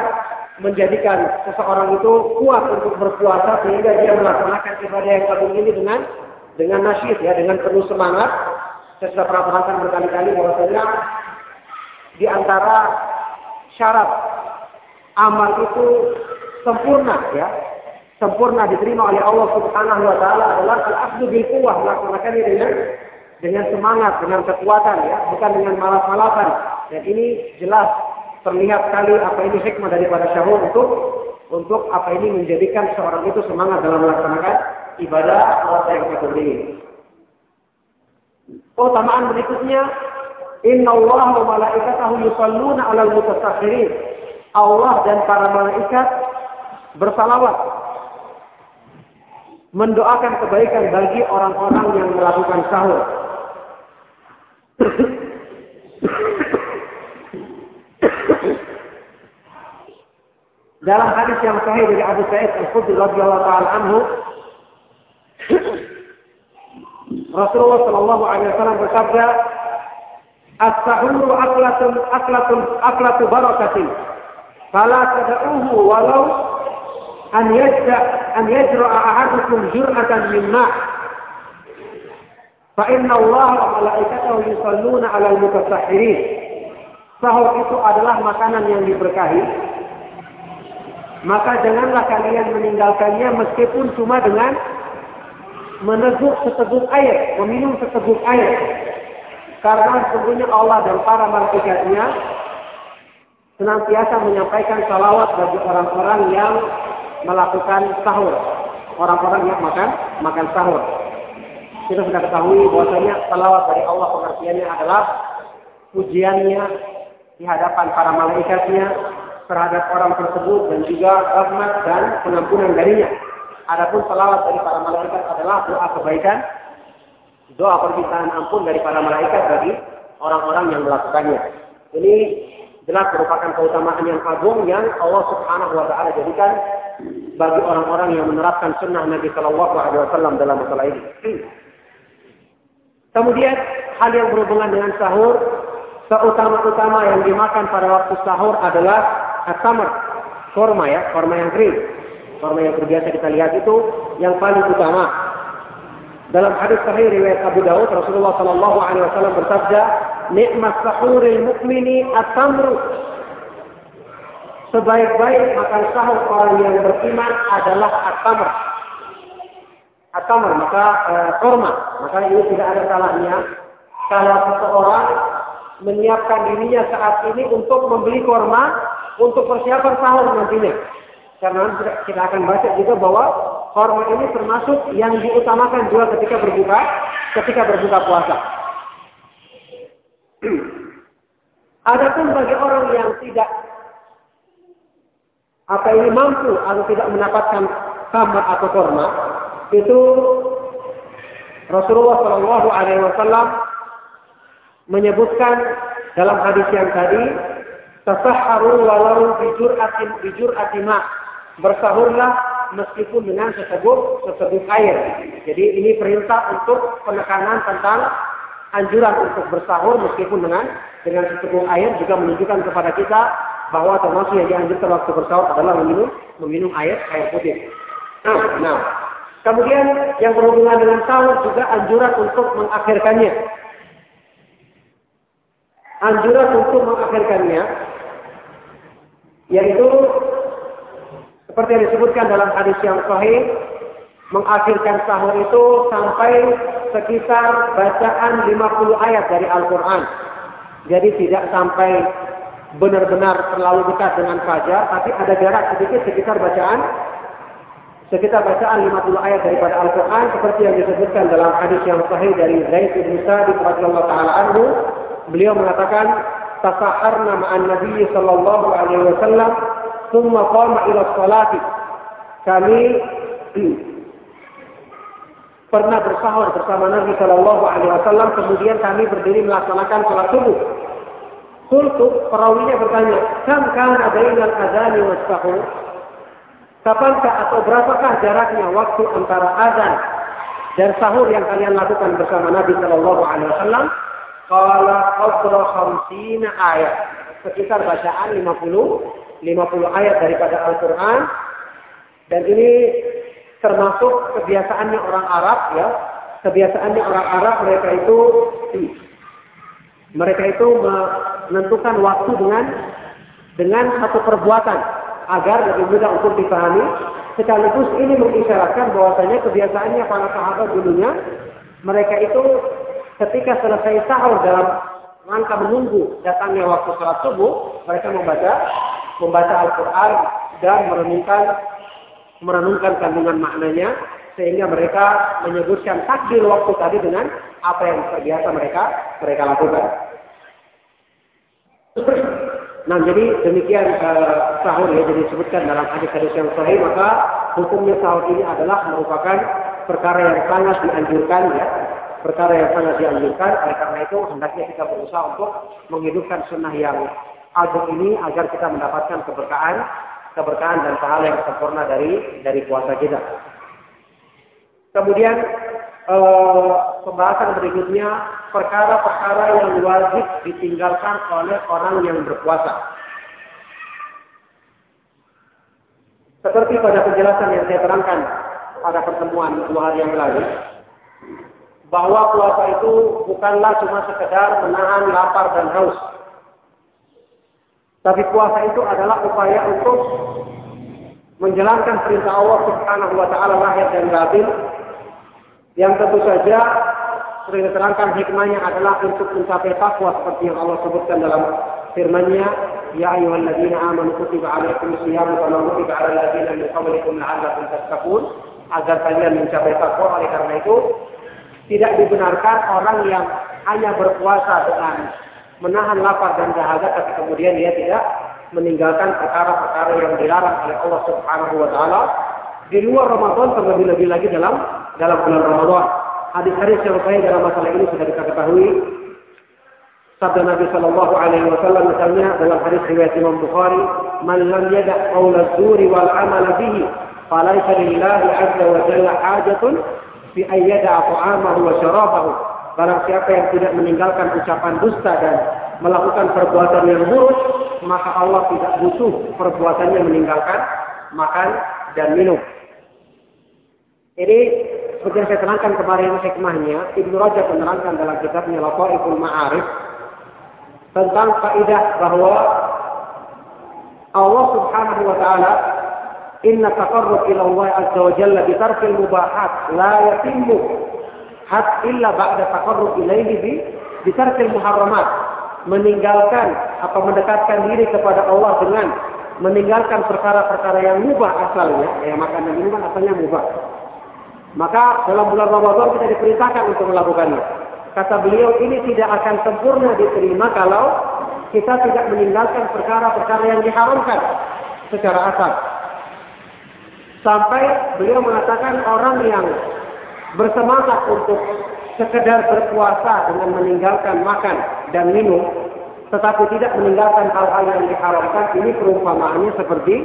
Speaker 1: menjadikan seseorang itu kuat untuk berpuasa sehingga dia melaksanakan ibadah yang agung ini dengan dengan nasyid ya dengan penuh semangat. Saya sudah pernah berkali-kali bahwasanya di antara syarat amal itu sempurna ya sempurna diterima oleh Allah Subhanahu wa taala adalah al-akhdhu bil quwwah melaksanakannya dengan dengan semangat, dengan kekuatan ya, bukan dengan malas-malasan. Dan ini jelas terlihat sekali apa ini hikmah daripada syahur untuk untuk apa ini menjadikan seorang itu semangat dalam melaksanakan ibadah puasa yang satu ini. Keutamaan berikutnya, Inna Allah wa malaikatahu yusalluna alal mutasakhirin. Allah dan para malaikat bersalawat mendoakan kebaikan bagi orang-orang yang melakukan sahur. Dalam hadis yang sahih dari Abu Sa'id Al-Khudri radhiyallahu taala anhu, Rasulullah Shallallahu alaihi wasallam bersabda, "As-sahuru aklatun aklatun aklatu barakatin." Walau an yajda an yajra'a ahadukum jur'atan min ma' fa inna Allah wa malaikatahu yusalluna 'alal mutasahhirin sahur itu adalah makanan yang diberkahi. Maka janganlah kalian meninggalkannya meskipun cuma dengan meneguk seteguk air, meminum seteguk air. Karena sesungguhnya Allah dan para malaikatnya senantiasa menyampaikan salawat bagi orang-orang yang melakukan sahur. Orang-orang yang makan makan sahur. Kita sudah ketahui bahwasanya salawat dari Allah pengertiannya adalah pujiannya di hadapan para malaikatnya terhadap orang tersebut dan juga rahmat dan pengampunan darinya. Adapun salawat dari para malaikat adalah doa kebaikan, doa permintaan ampun dari para malaikat bagi orang-orang yang melakukannya. Ini jelas merupakan keutamaan yang agung yang Allah Subhanahu wa taala jadikan bagi orang-orang yang menerapkan sunnah Nabi Shallallahu alaihi wasallam dalam masalah ini. Kemudian hal yang berhubungan dengan sahur, seutama-utama yang dimakan pada waktu sahur adalah atamar, korma ya, korma yang kering. Korma yang terbiasa kita lihat itu yang paling utama. Dalam hadis sahih riwayat Abu Dawud, Rasulullah Shallallahu Alaihi Wasallam bersabda, nikmat sahuril mukmini atamru. Sebaik-baik makan sahur orang yang beriman adalah atamr. Atamr, maka korma. Maka ini tidak ada salahnya kalau seseorang menyiapkan dirinya saat ini untuk membeli korma untuk persiapan sahur nantinya. Karena kita akan baca juga bahwa korma ini termasuk yang diutamakan juga ketika berbuka, ketika berbuka puasa. Adapun bagi orang yang tidak apa ini mampu atau tidak mendapatkan kamar atau korma, itu Rasulullah Shallallahu Alaihi Wasallam menyebutkan dalam hadis yang tadi, tasahharu walau bijur atin bijur atima bersahurlah meskipun dengan seteguk seteguk air. Jadi ini perintah untuk penekanan tentang anjuran untuk bersahur meskipun dengan dengan seteguk air juga menunjukkan kepada kita bahwa termasuk yang dianjurkan waktu bersahur adalah meminum meminum air air putih. Nah, nah Kemudian yang berhubungan dengan sahur juga anjuran untuk mengakhirkannya. Anjuran untuk mengakhirkannya yaitu seperti yang disebutkan dalam hadis yang sahih mengakhirkan sahur itu sampai sekitar bacaan 50 ayat dari Al-Quran. Jadi tidak sampai benar-benar terlalu dekat dengan fajar, tapi ada jarak sedikit sekitar bacaan sekitar bacaan 50 ayat daripada Al-Quran seperti yang disebutkan dalam hadis yang sahih dari Zaid bin Sabit radhiyallahu taala anhu beliau mengatakan tasaharna ma'an Nabi sallallahu alaihi wasallam thumma qama ila salati kami pernah bersahur bersama Nabi Shallallahu Alaihi Wasallam, kemudian kami berdiri melaksanakan sholat subuh. Kultu, perawinya bertanya, kam kan ada yang azani was sahur? Kapankah atau berapakah jaraknya waktu antara azan dan sahur yang kalian lakukan bersama Nabi Shallallahu Alaihi Wasallam? Kala qadra khamsina ayat. Sekitar bacaan 50 50 ayat daripada Al-Quran. Dan ini termasuk kebiasaannya orang Arab ya. Kebiasaannya orang Arab mereka itu mereka itu menentukan waktu dengan dengan satu perbuatan agar lebih mudah untuk dipahami. Sekaligus ini mengisyaratkan bahwasanya kebiasaannya para sahabat dulunya mereka itu ketika selesai sahur dalam rangka menunggu datangnya waktu sholat subuh, mereka membaca membaca Al-Quran dan merenungkan merenungkan kandungan maknanya sehingga mereka menyebutkan takdir waktu tadi dengan apa yang terbiasa mereka mereka lakukan. Nah, jadi demikian uh, sahur ya, jadi disebutkan dalam hadis-hadis yang sahih, maka hukumnya sahur ini adalah merupakan perkara yang sangat dianjurkan ya, perkara yang sangat dianjurkan. Oleh karena itu hendaknya kita berusaha untuk menghidupkan sunnah yang agung ini agar kita mendapatkan keberkahan keberkahan dan pahala yang sempurna dari dari puasa kita. Kemudian eh, pembahasan berikutnya perkara-perkara yang wajib ditinggalkan oleh orang yang berpuasa. Seperti pada penjelasan yang saya terangkan pada pertemuan dua hari yang lalu, bahwa puasa itu bukanlah cuma sekedar menahan lapar dan haus, tapi puasa itu adalah upaya untuk menjalankan perintah Allah Subhanahu wa taala lahir dan batin. Yang tentu saja sering diterangkan hikmahnya adalah untuk mencapai takwa seperti yang Allah sebutkan dalam firman-Nya ya ayyuhalladzina amanu kutiba alaikumus shiyam kama kutiba alal ladzina min qablikum la'allakum tattaqun. Agar kalian mencapai takwa oleh karena itu tidak dibenarkan orang yang hanya berpuasa dengan menahan lapar dan dahaga tapi kemudian dia tidak meninggalkan perkara-perkara yang dilarang oleh Allah Subhanahu wa taala di luar Ramadan terlebih-lebih lagi dalam dalam bulan Ramadan. Hadis-hadis yang sahih dalam masalah ini sudah kita ketahui. Sabda Nabi Shallallahu Alaihi Wasallam misalnya dalam hadis riwayat Imam Bukhari, "Man lam yada' qaul zuri wal amal bihi, falaysa lillahi azza wa jalla hajatun fi ayyada ta'amahu wa syarabahu." Barang siapa yang tidak meninggalkan ucapan dusta dan melakukan perbuatan yang buruk, maka Allah tidak butuh perbuatannya meninggalkan makan dan minum. Ini seperti yang saya terangkan kemarin hikmahnya, Ibnu Rajab menerangkan dalam kitabnya Laqaiful Ma'arif tentang kaidah bahwa Allah Subhanahu wa taala inna taqarrub ila Allah azza wa jalla bi tarkil mubahat. La yatimmu hat illa ba'da taqarrub ilaihi bi bitarkil muharramat. Meninggalkan apa mendekatkan diri kepada Allah dengan meninggalkan perkara-perkara yang mubah asalnya. Ya makan dan minuman asalnya mubah. Maka dalam bulan Ramadan kita diperintahkan untuk melakukannya. Kata beliau ini tidak akan sempurna diterima kalau kita tidak meninggalkan perkara-perkara yang diharamkan secara asal sampai beliau mengatakan orang yang bersemangat untuk sekedar berpuasa dengan meninggalkan makan dan minum, tetapi tidak meninggalkan hal-hal yang diharamkan, ini perumpamaannya seperti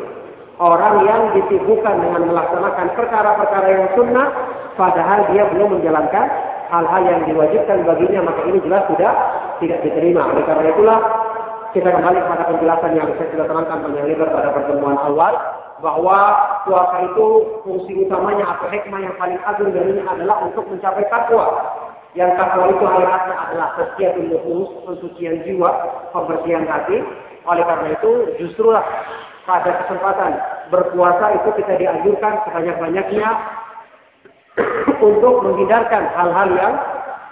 Speaker 1: orang yang disibukkan dengan melaksanakan perkara-perkara yang sunnah, padahal dia belum menjalankan hal-hal yang diwajibkan baginya, maka ini jelas sudah tidak diterima. Oleh karena itulah, kita kembali pada penjelasan yang saya sudah terangkan panjang lebar pada pertemuan awal, bahwa puasa itu fungsi utamanya atau hikmah yang paling agung darinya adalah untuk mencapai takwa. Yang takwa itu hayatnya adalah kesucian nufus, pensucian jiwa, pembersihan hati. Oleh karena itu, justru lah pada kesempatan berpuasa itu kita dianjurkan sebanyak-banyaknya untuk menghindarkan hal-hal yang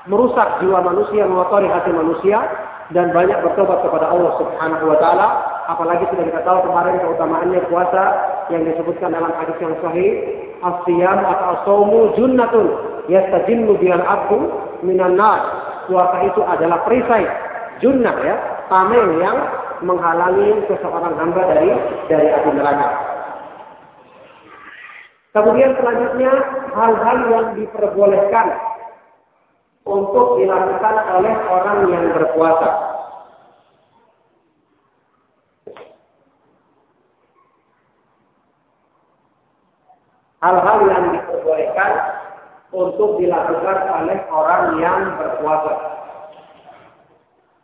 Speaker 1: merusak jiwa manusia, mengotori hati manusia, dan banyak bertobat kepada Allah Subhanahu wa taala apalagi sudah kita tahu kemarin keutamaannya puasa yang disebutkan dalam hadis yang sahih as-siyam atau as-saumu junnatun yastajinnu bil abdu minan puasa itu adalah perisai junnah ya tameng yang menghalangi seseorang hamba dari dari api neraka kemudian selanjutnya hal-hal yang diperbolehkan untuk dilakukan oleh orang yang berpuasa. Hal-hal yang diperbolehkan untuk dilakukan oleh orang yang berpuasa.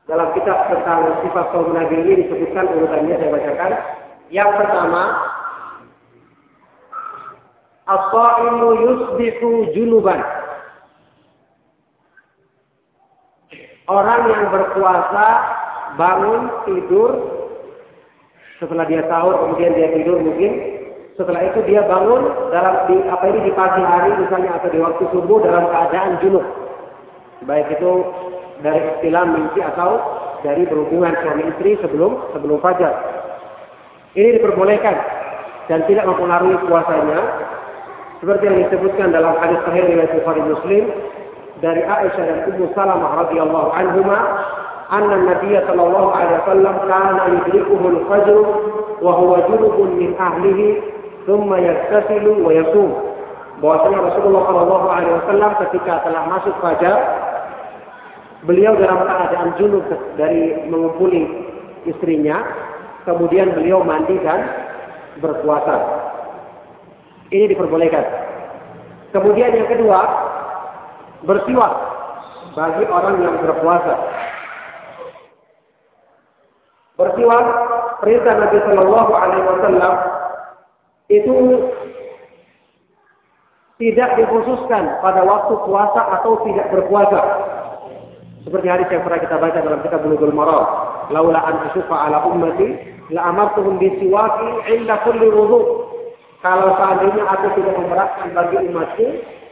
Speaker 1: Dalam kitab tentang sifat kaum Nabi ini disebutkan urutannya saya bacakan. Yang pertama, As-sa'imu yusbihu junuban. Orang yang berpuasa bangun tidur setelah dia sahur kemudian dia tidur mungkin setelah itu dia bangun dalam di apa ini di pagi hari misalnya atau di waktu subuh dalam keadaan junub. Baik itu dari istilah mimpi atau dari berhubungan suami istri sebelum sebelum fajar. Ini diperbolehkan dan tidak mempengaruhi puasanya. Seperti yang disebutkan dalam hadis sahih riwayat Bukhari Muslim dari Aisyah dan Ummu Salamah radhiyallahu anhuma anna Nabi sallallahu alaihi wasallam kana yudrikuhu al-fajr wa huwa junubun min ahlihi thumma yaktasilu wa yasum. Bahwasanya Rasulullah sallallahu alaihi wasallam ketika telah masuk fajar beliau dalam keadaan junub dari mengumpuli istrinya kemudian beliau mandi dan berpuasa. Ini diperbolehkan. Kemudian yang kedua bersiwak bagi orang yang berpuasa. Bersiwak perintah Nabi Shallallahu Alaihi Wasallam itu tidak dikhususkan pada waktu puasa atau tidak berpuasa. Seperti hari yang pernah kita baca dalam kitab Bulughul Maram. Laula an asyqa ala ummati la amartuhum bisiwaki inda kulli wudu. Kalau seandainya aku tidak memberatkan bagi umatku,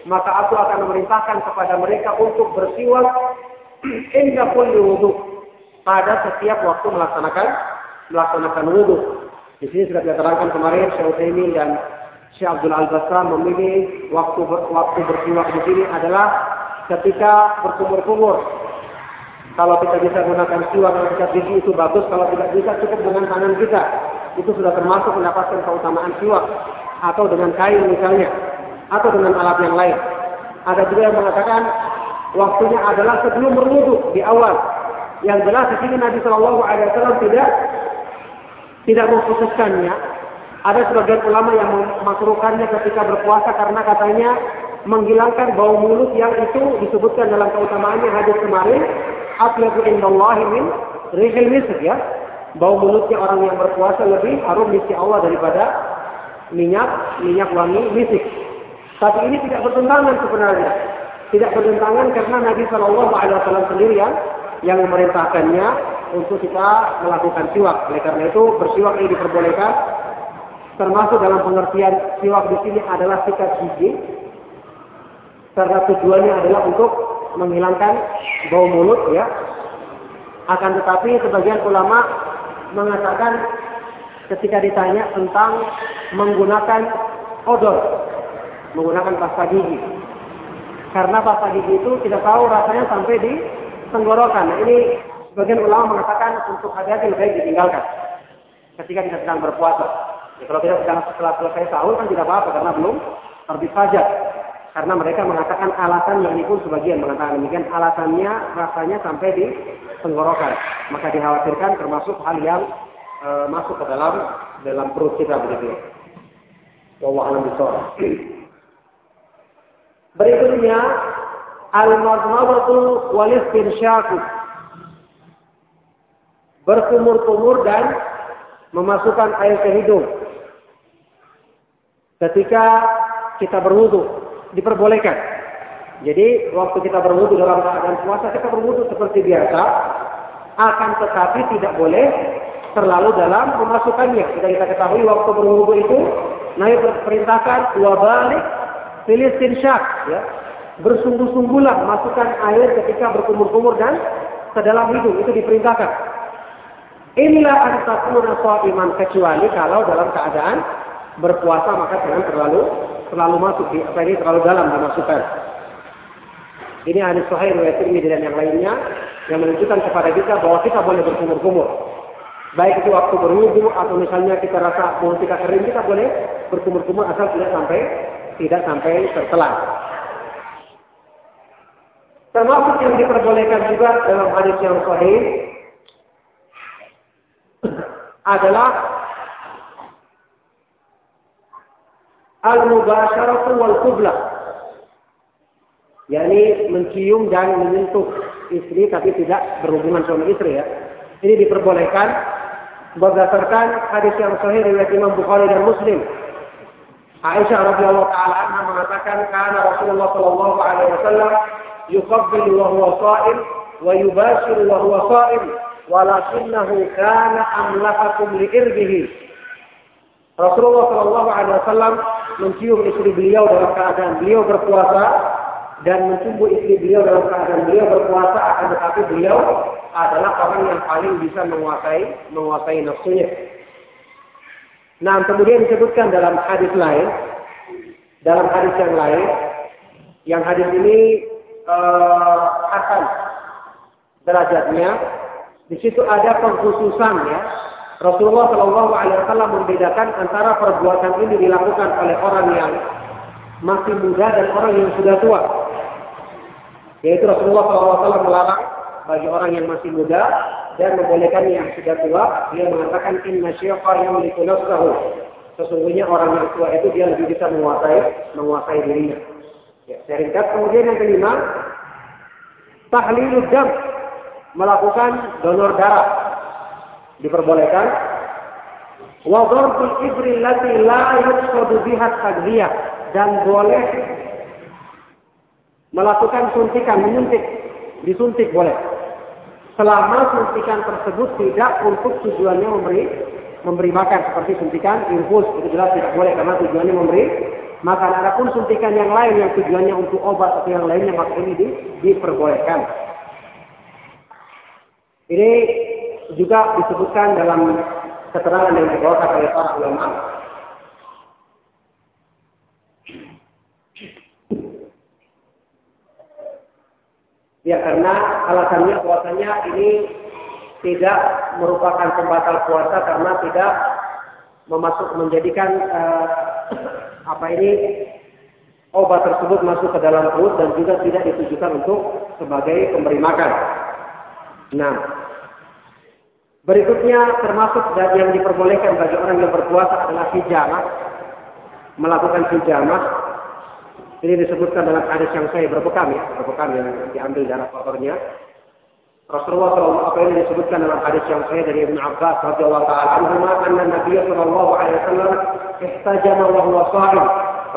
Speaker 1: maka aku akan memerintahkan kepada mereka untuk bersiwak hingga kulli wudhu pada setiap waktu melaksanakan melaksanakan wudhu. Di sini sudah diterangkan kemarin Syekh Utsaimin dan Syekh Abdul Al memilih waktu waktu bersiwak di sini adalah ketika berkumur-kumur. Kalau kita bisa gunakan siwak dan sikat gigi itu bagus. Kalau tidak bisa cukup dengan tangan kita. Itu sudah termasuk mendapatkan keutamaan siwak atau dengan kain misalnya atau dengan alat yang lain. Ada juga yang mengatakan waktunya adalah sebelum berwudu di awal. Yang jelas di sini Nabi Shallallahu Alaihi Wasallam tidak tidak mengkhususkannya. Ada sebagian ulama yang memakruhkannya ketika berpuasa karena katanya menghilangkan bau mulut yang itu disebutkan dalam keutamaannya hadis kemarin atyabu indallahi min rihil misr ya. Bau mulutnya orang yang berpuasa lebih harum di Allah daripada minyak minyak wangi misik. Tapi ini tidak bertentangan sebenarnya. Tidak bertentangan karena Nabi Shallallahu Alaihi sendiri yang yang memerintahkannya untuk kita melakukan siwak. Oleh karena itu bersiwak ini diperbolehkan. Termasuk dalam pengertian siwak di sini adalah sikat gigi. Karena tujuannya adalah untuk menghilangkan bau mulut ya. Akan tetapi sebagian ulama mengatakan ketika ditanya tentang menggunakan odor menggunakan pasta gigi. Karena pasta gigi itu tidak tahu rasanya sampai di tenggorokan. Nah, ini sebagian ulama mengatakan untuk hati-hati lebih baik ditinggalkan ketika kita sedang berpuasa. Ya, kalau kita sedang setelah selesai sahur kan tidak apa-apa karena belum terbit fajar. Karena mereka mengatakan alasannya ini pun sebagian mengatakan demikian alasannya rasanya sampai di tenggorokan. Maka dikhawatirkan termasuk hal yang e, masuk ke dalam dalam perut kita begitu. Wallahu a'lam Berikutnya al-madmadatu wal istinsyaku. Berkumur-kumur dan memasukkan air ke hidung. ketika kita berwudu diperbolehkan. Jadi waktu kita berwudu dalam keadaan puasa kita berwudu seperti biasa, akan tetapi tidak boleh terlalu dalam memasukkannya. Kita kita ketahui waktu berwudu itu Nabi perintahkan dua balik Filistin syak, ya. Bersungguh-sungguhlah masukkan air ketika berkumur-kumur dan ke dalam hidung itu diperintahkan. Inilah antakuna iman kecuali kalau dalam keadaan berpuasa maka jangan terlalu terlalu masuk di apa ini terlalu dalam dimasukkan. Ini hadis sahih riwayat Tirmidzi dan yang lainnya yang menunjukkan kepada kita bahwa kita boleh berkumur-kumur. Baik itu waktu berwudu atau misalnya kita rasa mulut kita kering kita boleh berkumur-kumur asal tidak sampai tidak sampai tertelan. Termasuk yang diperbolehkan juga dalam hadis yang sahih adalah al-mubasyaratu wal qublah. yakni mencium dan menyentuh istri tapi tidak berhubungan suami istri ya. Ini diperbolehkan berdasarkan hadis yang sahih riwayat Imam Bukhari dan Muslim. Aisyah radhiyallahu taala anha mengatakan karena Rasulullah sallallahu alaihi wasallam yuqabbilu wa huwa sha'im wa yubashiru wa huwa sha'im walakinnahu kana amlakakum li irbihi. Rasulullah sallallahu alaihi wasallam mencium istri beliau dalam keadaan beliau berpuasa dan mencumbu istri beliau dalam keadaan beliau berpuasa akan tetapi beliau adalah orang yang paling bisa menguasai menguasai nafsunya. Nah, kemudian disebutkan dalam hadis lain, dalam hadis yang lain, yang hadis ini uh, akan derajatnya, di situ ada pengkhususan ya. Rasulullah Shallallahu Alaihi Wasallam membedakan antara perbuatan ini dilakukan oleh orang yang masih muda dan orang yang sudah tua. Yaitu Rasulullah SAW melarang bagi orang yang masih muda dan membolehkan yang sudah tua. Dia mengatakan inna syaiqa yang nafsahu. Sesungguhnya orang yang tua itu dia lebih bisa menguasai menguasai dirinya. Ya, saya ringkas. Kemudian yang kelima, tahlilud dam melakukan donor darah diperbolehkan. Wa darbul ibri la yuqsadu dan boleh melakukan suntikan, menyuntik, disuntik boleh. Selama suntikan tersebut tidak untuk tujuannya memberi memberi makan seperti suntikan infus itu jelas tidak boleh karena tujuannya memberi makan. Adapun suntikan yang lain yang tujuannya untuk obat atau yang lainnya maka ini di, diperbolehkan. Ini juga disebutkan dalam keterangan yang dibawakan oleh para ulama Ya karena alasannya puasanya ini tidak merupakan pembatal puasa karena tidak memasuk menjadikan uh, apa ini obat tersebut masuk ke dalam perut dan juga tidak ditujukan untuk sebagai pemberi makan. Nah, berikutnya termasuk yang diperbolehkan bagi orang yang berpuasa adalah hijamah, melakukan hijamah ini disebutkan dalam hadis yang saya berbekam ya, berbekam yang diambil darah kotornya. Rasulullah SAW apa ini disebutkan dalam hadis yang saya dari Ibn Abbas radhiyallahu taala anhu anna Nabi sallallahu alaihi wasallam ihtajama wa huwa sha'im.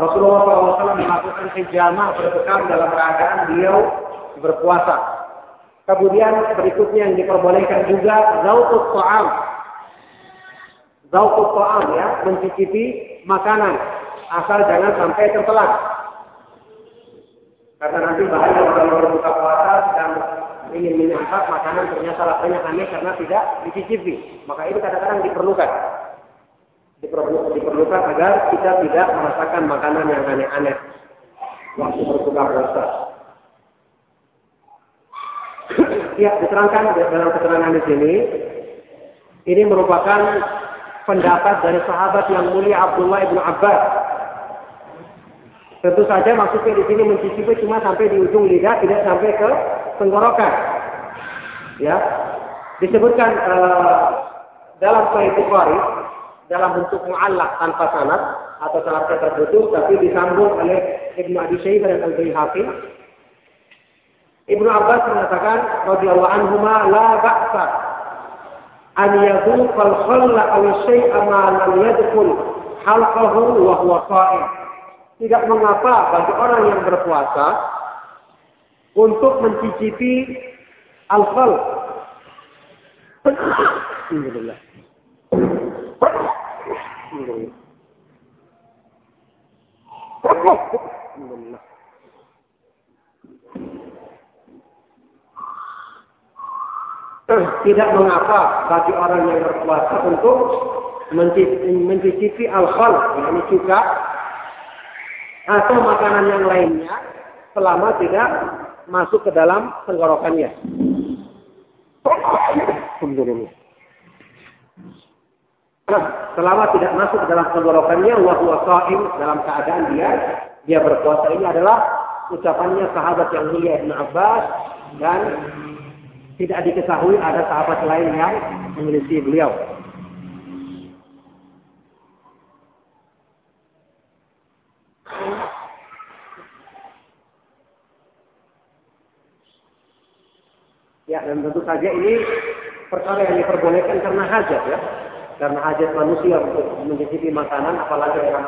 Speaker 1: Rasulullah SAW melakukan hijamah berbekam dalam keadaan beliau berpuasa. Kemudian berikutnya yang diperbolehkan juga zauqut ta'am. Zauqut ta'am ya, mencicipi makanan asal jangan sampai tertelan. Karena nanti bahaya kalau berbuka puasa dan ingin menyantap makanan ternyata rasanya aneh karena tidak dicicipi. Maka itu kadang-kadang diperlukan. Diperlukan agar kita tidak merasakan makanan yang aneh-aneh waktu berbuka puasa. Ya, diterangkan dalam keterangan di sini, ini merupakan pendapat dari sahabat yang mulia Abdullah ibnu Abbas Tentu saja maksudnya di sini mencicipi cuma sampai di ujung lidah, tidak sampai ke tenggorokan. Ya, disebutkan uh, dalam Sahih Bukhari dalam bentuk mu'allak tanpa sanad atau sanadnya terputus tapi disambung oleh Ibnu Abi Syaibah dan Al-Baihaqi. Ibnu Abbas mengatakan radhiyallahu anhu la ba'sa an yadhuqa al-khalla aw shay'a ma lam yadkhul halqahu wa huwa qa'im. Tidak mengapa bagi orang yang berpuasa untuk mencicipi al-khal. Alhamdulillah. Alhamdulillah. Tidak mengapa bagi orang yang berpuasa untuk mencicipi al-khal, yakni cuka, atau makanan yang lainnya selama tidak masuk ke dalam tenggorokannya. Alhamdulillah. Nah, selama tidak masuk ke dalam tenggorokannya, wa dalam keadaan dia dia berpuasa ini adalah ucapannya sahabat yang mulia Ibn Abbas dan tidak diketahui ada sahabat lain yang menyelisih beliau. Ya, dan tentu saja ini perkara yang diperbolehkan karena hajat ya. Karena hajat manusia untuk mencicipi makanan, apalagi yang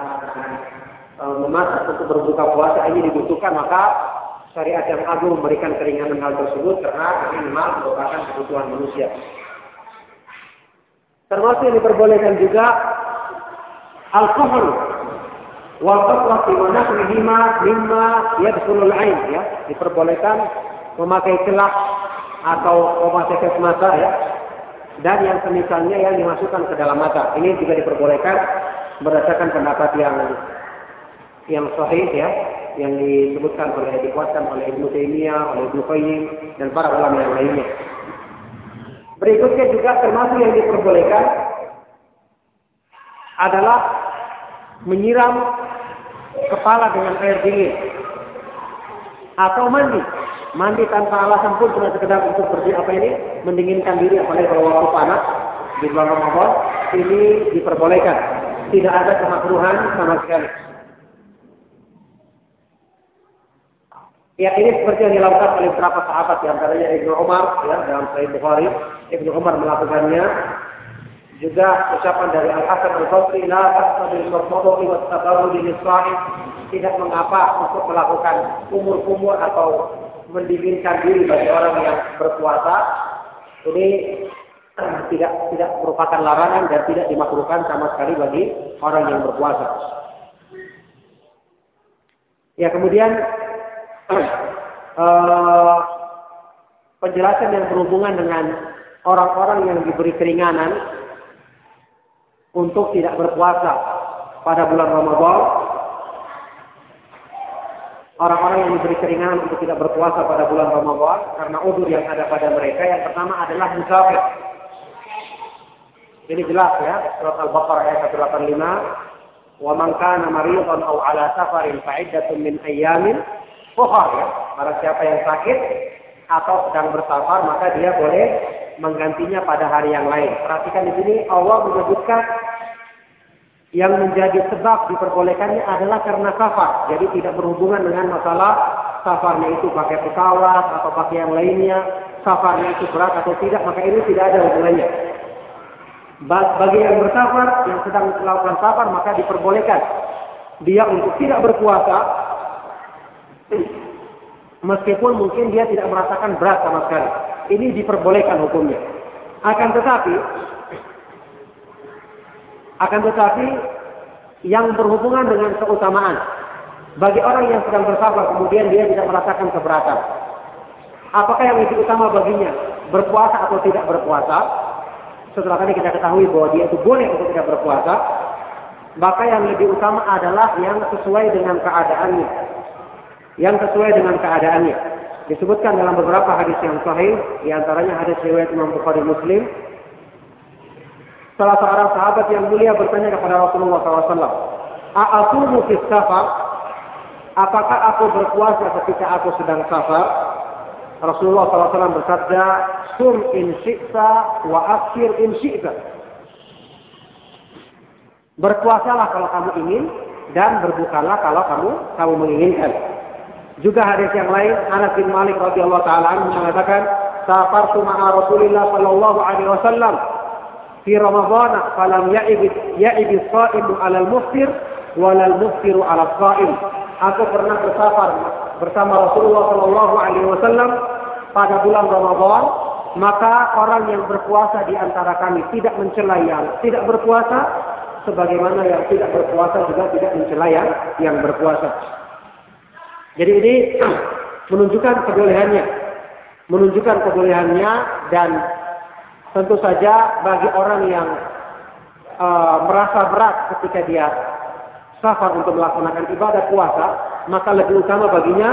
Speaker 1: uh, memasak untuk berbuka puasa ini dibutuhkan, maka syariat yang agung memberikan keringanan hal tersebut karena ini memang merupakan kebutuhan manusia. Termasuk yang diperbolehkan juga alkohol. Wal qaswati wa nahwihima mimma yadkhulul ain ya. Diperbolehkan memakai celah atau memakai tes mata ya. Dan yang semisalnya yang dimasukkan ke dalam mata. Ini juga diperbolehkan berdasarkan pendapat yang yang sahih ya yang disebutkan oleh dikuatkan oleh Ibnu Taimiyah, oleh Ibnu Qayyim dan para ulama yang lainnya. Berikutnya juga termasuk yang diperbolehkan adalah menyiram kepala dengan air dingin atau mandi. Mandi tanpa alasan pun cuma sekedar untuk bersih apa ini mendinginkan diri apalagi kalau waktu panas di bulan Ramadan ini diperbolehkan. Tidak ada kemakruhan sama sekali. Ya ini seperti yang dilakukan oleh beberapa sahabat di antaranya Ibnu Umar ya dalam Sahih Bukhari. Ibnu Umar melakukannya. Juga ucapan dari Al Hasan Al Basri la tasbil marfu'i wa tabarrud lisra'in tidak mengapa untuk melakukan kumur-kumur atau mendinginkan diri bagi orang yang berpuasa. Ini tidak tidak merupakan larangan dan tidak dimakruhkan sama sekali bagi orang yang berpuasa. Ya kemudian uh, penjelasan yang berhubungan dengan orang-orang yang diberi keringanan untuk tidak berpuasa pada bulan Ramadan. Orang-orang yang diberi keringanan untuk tidak berpuasa pada bulan Ramadan karena udur yang ada pada mereka yang pertama adalah musafir. Ini jelas ya, surat Al-Baqarah ayat 185. Wa man kana maridan aw ala safarin fa'iddatun min ayyamin Pohon ya. Barang siapa yang sakit atau sedang bersafar maka dia boleh menggantinya pada hari yang lain. Perhatikan di sini Allah menyebutkan yang menjadi sebab diperbolehkannya adalah karena safar. Jadi tidak berhubungan dengan masalah safarnya itu pakai pesawat atau pakai yang lainnya, safarnya itu berat atau tidak, maka ini tidak ada hubungannya. Bagi yang bersafar, yang sedang melakukan safar, maka diperbolehkan dia untuk tidak berpuasa Meskipun mungkin dia tidak merasakan berat sama sekali. Ini diperbolehkan hukumnya. Akan tetapi, akan tetapi yang berhubungan dengan keutamaan. Bagi orang yang sedang bersabar, kemudian dia tidak merasakan keberatan. Apakah yang lebih utama baginya? Berpuasa atau tidak berpuasa? Setelah tadi kita ketahui bahwa dia itu boleh untuk tidak berpuasa, maka yang lebih utama adalah yang sesuai dengan keadaannya yang sesuai dengan keadaannya. Disebutkan dalam beberapa hadis yang sahih, di antaranya hadis riwayat Imam Bukhari Muslim. Salah seorang sahabat yang mulia bertanya kepada Rasulullah SAW, A'asumu fi safar? Apakah aku berpuasa ketika aku sedang safar? Rasulullah SAW bersabda, Sum in syi'ta wa akhir in syi'ta. Berpuasalah kalau kamu ingin dan berbukalah kalau kamu kamu menginginkan. Juga hadis yang lain Anas bin Malik radhiyallahu taala mengatakan safartu ma'a Rasulillah sallallahu alaihi wasallam fi Ramadan falam ya'ib ya'ib as-sha'im 'ala al-muftir wala al-muftiru 'ala as-sha'im. Aku pernah bersafar bersama Rasulullah sallallahu alaihi wasallam pada bulan Ramadan, maka orang yang berpuasa di antara kami tidak mencela yang tidak berpuasa sebagaimana yang tidak berpuasa juga tidak mencela yang berpuasa. Jadi ini menunjukkan kebolehannya, menunjukkan kebolehannya dan tentu saja bagi orang yang uh, merasa berat ketika dia safar untuk melaksanakan ibadah puasa, maka lebih utama baginya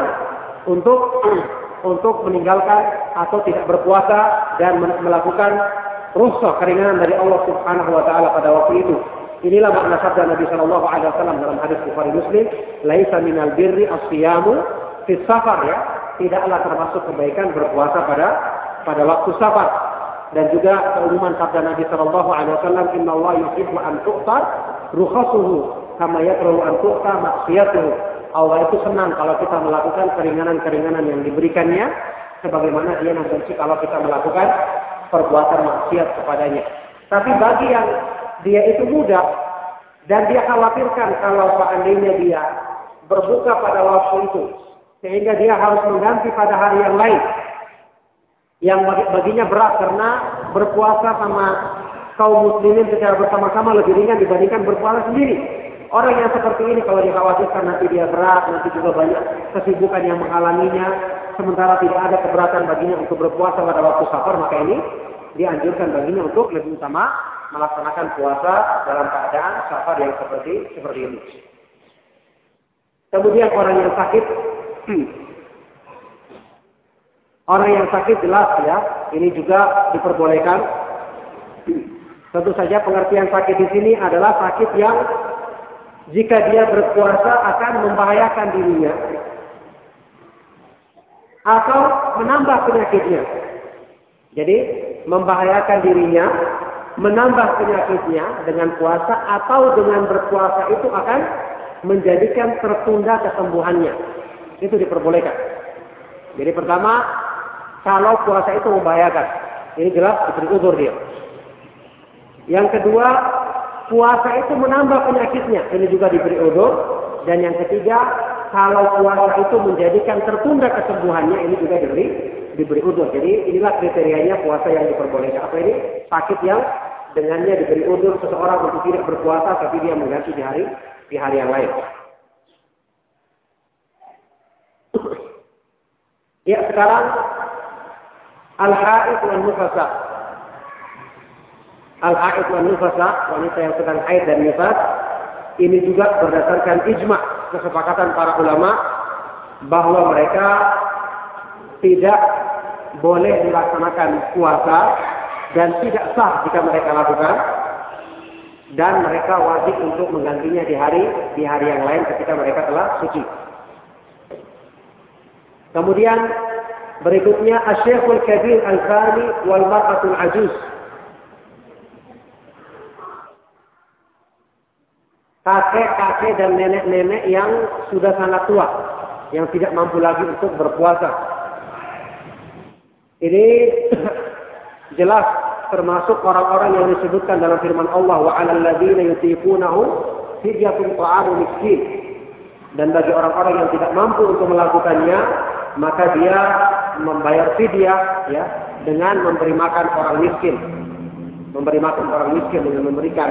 Speaker 1: untuk untuk meninggalkan atau tidak berpuasa dan melakukan rukhsah keringanan dari Allah Subhanahu wa taala pada waktu itu. Inilah makna sabda Nabi Shallallahu Alaihi Wasallam dalam hadis Bukhari Muslim, "Laisa minal birri as-siyamu fi safar ya." Tidaklah termasuk kebaikan berpuasa pada pada waktu safar. Dan juga keumuman sabda Nabi Shallallahu Alaihi Wasallam, "Inna Allah yuhibbu an tu'tar rukhasuhu kama yakrahu an tu'ta maksiatuhu." Allah itu senang kalau kita melakukan keringanan-keringanan yang diberikannya, sebagaimana dia membenci kalau kita melakukan perbuatan maksiat kepadanya. Tapi bagi yang dia itu muda dan dia khawatirkan kalau seandainya dia berbuka pada waktu itu sehingga dia harus mengganti pada hari yang lain yang baginya berat karena berpuasa sama kaum muslimin secara bersama-sama lebih ringan dibandingkan berpuasa sendiri. Orang yang seperti ini kalau dikhawatirkan nanti dia berat, nanti juga banyak kesibukan yang menghalanginya, sementara tidak ada keberatan baginya untuk berpuasa pada waktu safar, maka ini dianjurkan baginya untuk lebih utama melaksanakan puasa dalam keadaan safar yang seperti seperti ini. Kemudian orang yang sakit, orang yang sakit jelas ya, ini juga diperbolehkan. Tentu saja pengertian sakit di sini adalah sakit yang jika dia berpuasa akan membahayakan dirinya atau menambah penyakitnya. Jadi membahayakan dirinya menambah penyakitnya dengan puasa atau dengan berpuasa itu akan menjadikan tertunda kesembuhannya. Itu diperbolehkan. Jadi pertama, kalau puasa itu membahayakan. Ini jelas diberi uzur dia. Yang kedua, puasa itu menambah penyakitnya. Ini juga diberi uzur. Dan yang ketiga, kalau puasa itu menjadikan tertunda kesembuhannya, ini juga diberi diberi udur. Jadi inilah kriterianya puasa yang diperbolehkan. Apa ini? Sakit yang dengannya diberi udur seseorang untuk tidak berpuasa tapi dia mengganti di hari di hari yang lain. Ya sekarang al-haid wal nufasa. Al-haid wal nufasa, wanita yang sedang haid dan nifas, ini juga berdasarkan ijma kesepakatan para ulama bahwa mereka tidak boleh dilaksanakan puasa dan tidak sah jika mereka lakukan dan mereka wajib untuk menggantinya di hari di hari yang lain ketika mereka telah suci. Kemudian berikutnya Asy-Syekhul Kabir Al-Fani wal Mar'atul Ajuz. Kakek-kakek dan nenek-nenek yang sudah sangat tua, yang tidak mampu lagi untuk berpuasa. Ini jelas termasuk orang-orang yang disebutkan dalam firman Allah wa 'alal ladzina yutiqunahu fidyatun ta'amu miskin. Dan bagi orang-orang yang tidak mampu untuk melakukannya, maka dia membayar fidyah ya dengan memberi makan orang miskin. Memberi makan orang miskin dengan memberikan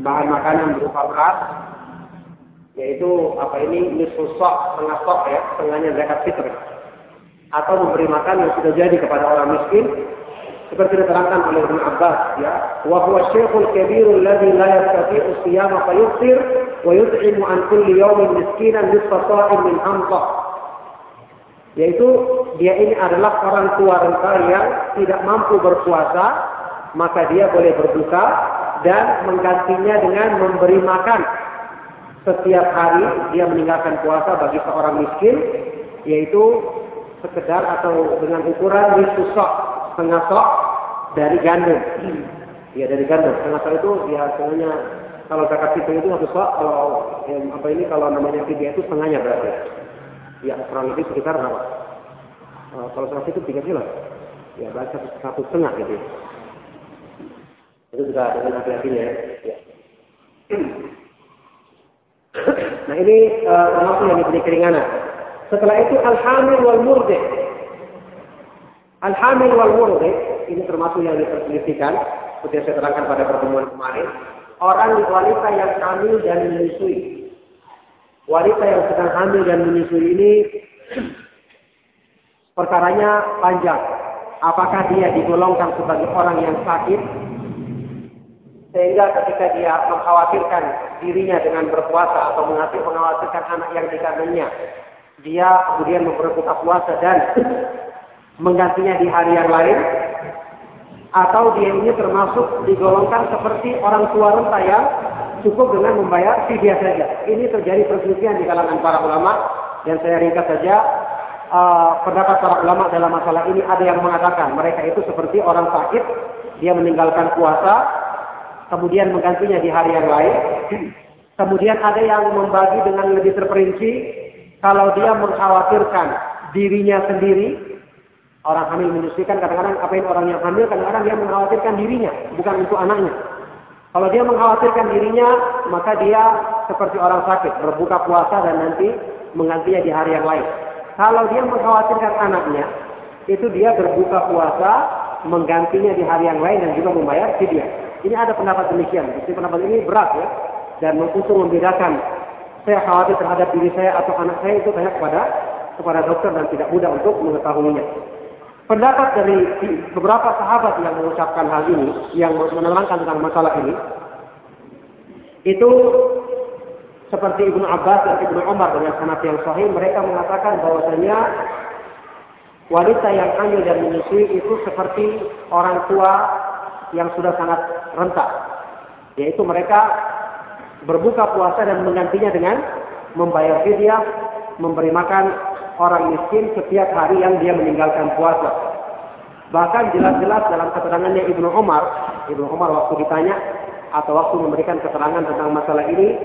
Speaker 1: bahan makanan berupa beras yaitu apa ini nisfu setengah sok ya, setengahnya zakat fitr atau memberi makan yang sudah jadi kepada orang miskin seperti diterangkan oleh Ibn Abbas ya. Wa huwa syekhul kabir alladhi la yastati'u siyama fa yuftir wa yut'imu an kulli yawmin miskinan nisfa sa'in min hamqa yaitu dia ini adalah orang tua renta yang tidak mampu berpuasa maka dia boleh berbuka dan menggantinya dengan memberi makan. Setiap hari dia meninggalkan puasa bagi seorang miskin yaitu sekedar atau dengan ukuran nisfu setengah sok dari gandum. Ya dari gandum. Setengah sok itu ya setengahnya kalau zakat fitrah itu satu sok kalau ya, apa ini kalau namanya fidyah itu setengahnya berarti. Ya kurang lebih sekitar berapa? Uh, kalau zakat itu tiga kilo. Ya berarti satu, satu setengah gitu. Ya. Itu juga dengan hati-hatinya ya. Nah ini uh, yang diberi keringanan. Setelah itu al-hamil wal murdi. Al-hamil wal murdi ini termasuk yang diperselisihkan seperti yang saya terangkan pada pertemuan kemarin. Orang wanita yang hamil dan menyusui. Wanita yang sedang hamil dan menyusui ini perkaranya panjang. Apakah dia digolongkan sebagai orang yang sakit sehingga ketika dia mengkhawatirkan dirinya dengan berpuasa atau mengkhawatirkan anak yang dikandungnya, dia kemudian memperbuka puasa dan menggantinya di hari yang lain, atau dia ini termasuk digolongkan seperti orang tua renta yang cukup dengan membayar fidyah saja. Ini terjadi perselisihan di kalangan para ulama dan saya ringkas saja uh, pendapat para ulama dalam masalah ini ada yang mengatakan mereka itu seperti orang sakit dia meninggalkan puasa kemudian menggantinya di hari yang lain. Kemudian ada yang membagi dengan lebih terperinci, kalau dia mengkhawatirkan dirinya sendiri, orang hamil menyusuikan kadang-kadang apa yang orang yang hamil, kadang-kadang dia mengkhawatirkan dirinya, bukan untuk anaknya. Kalau dia mengkhawatirkan dirinya, maka dia seperti orang sakit, berbuka puasa dan nanti menggantinya di hari yang lain. Kalau dia mengkhawatirkan anaknya, itu dia berbuka puasa, menggantinya di hari yang lain dan juga membayar fidyah. Ini ada pendapat demikian. Jadi pendapat ini berat ya. Dan untuk membedakan saya khawatir terhadap diri saya atau anak saya itu banyak kepada kepada dokter dan tidak mudah untuk mengetahuinya. Pendapat dari beberapa sahabat yang mengucapkan hal ini, yang menerangkan tentang masalah ini, itu seperti Ibnu Abbas dan Ibnu Umar dengan sanad yang sahih, mereka mengatakan bahwasanya wanita yang hamil dan menyusui itu seperti orang tua yang sudah sangat rentak. Yaitu mereka berbuka puasa dan menggantinya dengan membayar fidyah, memberi makan orang miskin setiap hari yang dia meninggalkan puasa. Bahkan jelas-jelas dalam keterangannya Ibnu Umar, Ibnu Umar waktu ditanya atau waktu memberikan keterangan tentang masalah ini,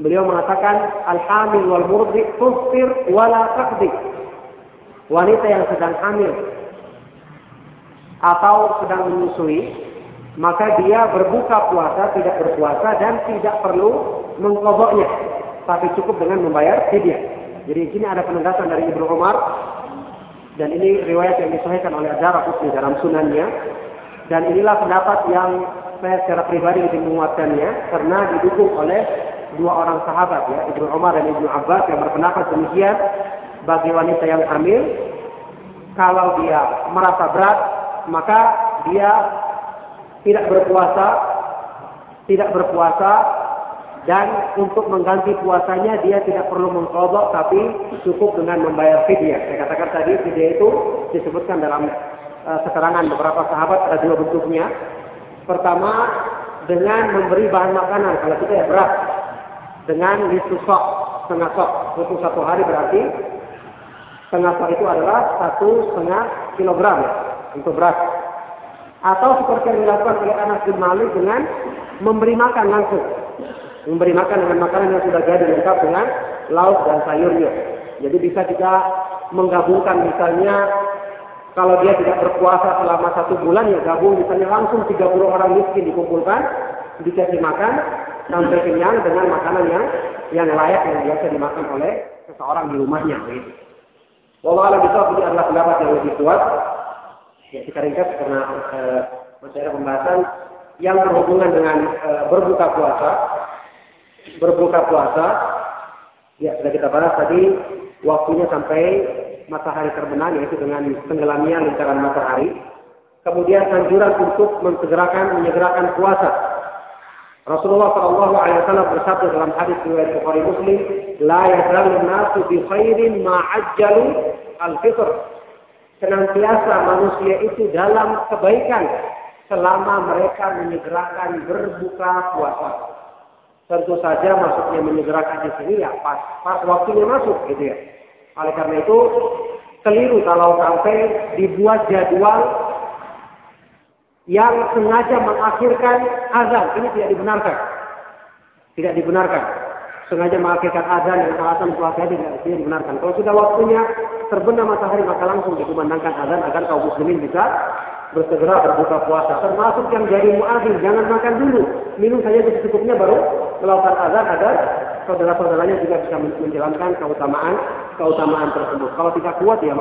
Speaker 1: beliau mengatakan al-hamil wal murdi tuftir wala taqdi. Wanita yang sedang hamil atau sedang menyusui maka dia berbuka puasa, tidak berpuasa dan tidak perlu mengkoboknya, tapi cukup dengan membayar fidyah. Jadi di sini ada penegasan dari Ibnu Umar. Dan ini riwayat yang disahihkan oleh Azhar Qutni dalam sunannya. Dan inilah pendapat yang saya secara pribadi lebih menguatkannya karena didukung oleh dua orang sahabat ya Ibnu Umar dan Ibnu Abbas yang berpendapat demikian bagi wanita yang hamil. Kalau dia merasa berat maka dia tidak berpuasa, tidak berpuasa, dan untuk mengganti puasanya dia tidak perlu mengkodok tapi cukup dengan membayar fidyah. Saya katakan tadi fidyah itu disebutkan dalam uh, keterangan beberapa sahabat ada dua bentuknya. Pertama dengan memberi bahan makanan kalau kita ya berat dengan listu sok setengah sok untuk satu hari berarti setengah sok itu adalah satu setengah kilogram untuk berat atau seperti yang dilakukan oleh Anas bin Malik dengan memberi makan langsung. Memberi makan dengan makanan yang sudah jadi lengkap dengan lauk dan sayurnya. Jadi bisa kita menggabungkan misalnya kalau dia tidak berpuasa selama satu bulan ya gabung misalnya langsung 30 orang miskin dikumpulkan dikasih makan sampai kenyang dengan makanan yang yang layak yang biasa dimakan oleh seseorang di rumahnya begitu. Wallahu a'lam ini adalah pendapat yang lebih kuat Ya, kita ringkas karena uh, masih ada pembahasan yang berhubungan dengan uh, berbuka puasa. Berbuka puasa, ya sudah kita bahas tadi waktunya sampai matahari terbenam yaitu dengan tenggelamnya lingkaran matahari. Kemudian anjuran untuk mensegerakan menyegerakan puasa. Rasulullah Shallallahu Alaihi Wasallam bersabda dalam hadis riwayat Bukhari Muslim, "La yazalu nasu bi khairin ma ajjalu al-fitr." Senantiasa manusia itu dalam kebaikan selama mereka menyegerakan berbuka puasa. Tentu saja maksudnya menyegerakan di sini ya pas, pas waktunya masuk gitu ya. Oleh karena itu keliru kalau sampai dibuat jadwal yang sengaja mengakhirkan azan. Ini tidak dibenarkan. Tidak dibenarkan sengaja mengakhirkan azan dan alasan puasa tidak, dibenarkan. Kalau sudah waktunya terbenam matahari maka langsung dikumandangkan azan agar kaum muslimin bisa bersegera berbuka puasa. Termasuk yang jadi muadzin, jangan makan dulu. Minum saja secukupnya baru melakukan azan agar saudara-saudaranya juga bisa menjalankan keutamaan keutamaan tersebut. Kalau tidak kuat ya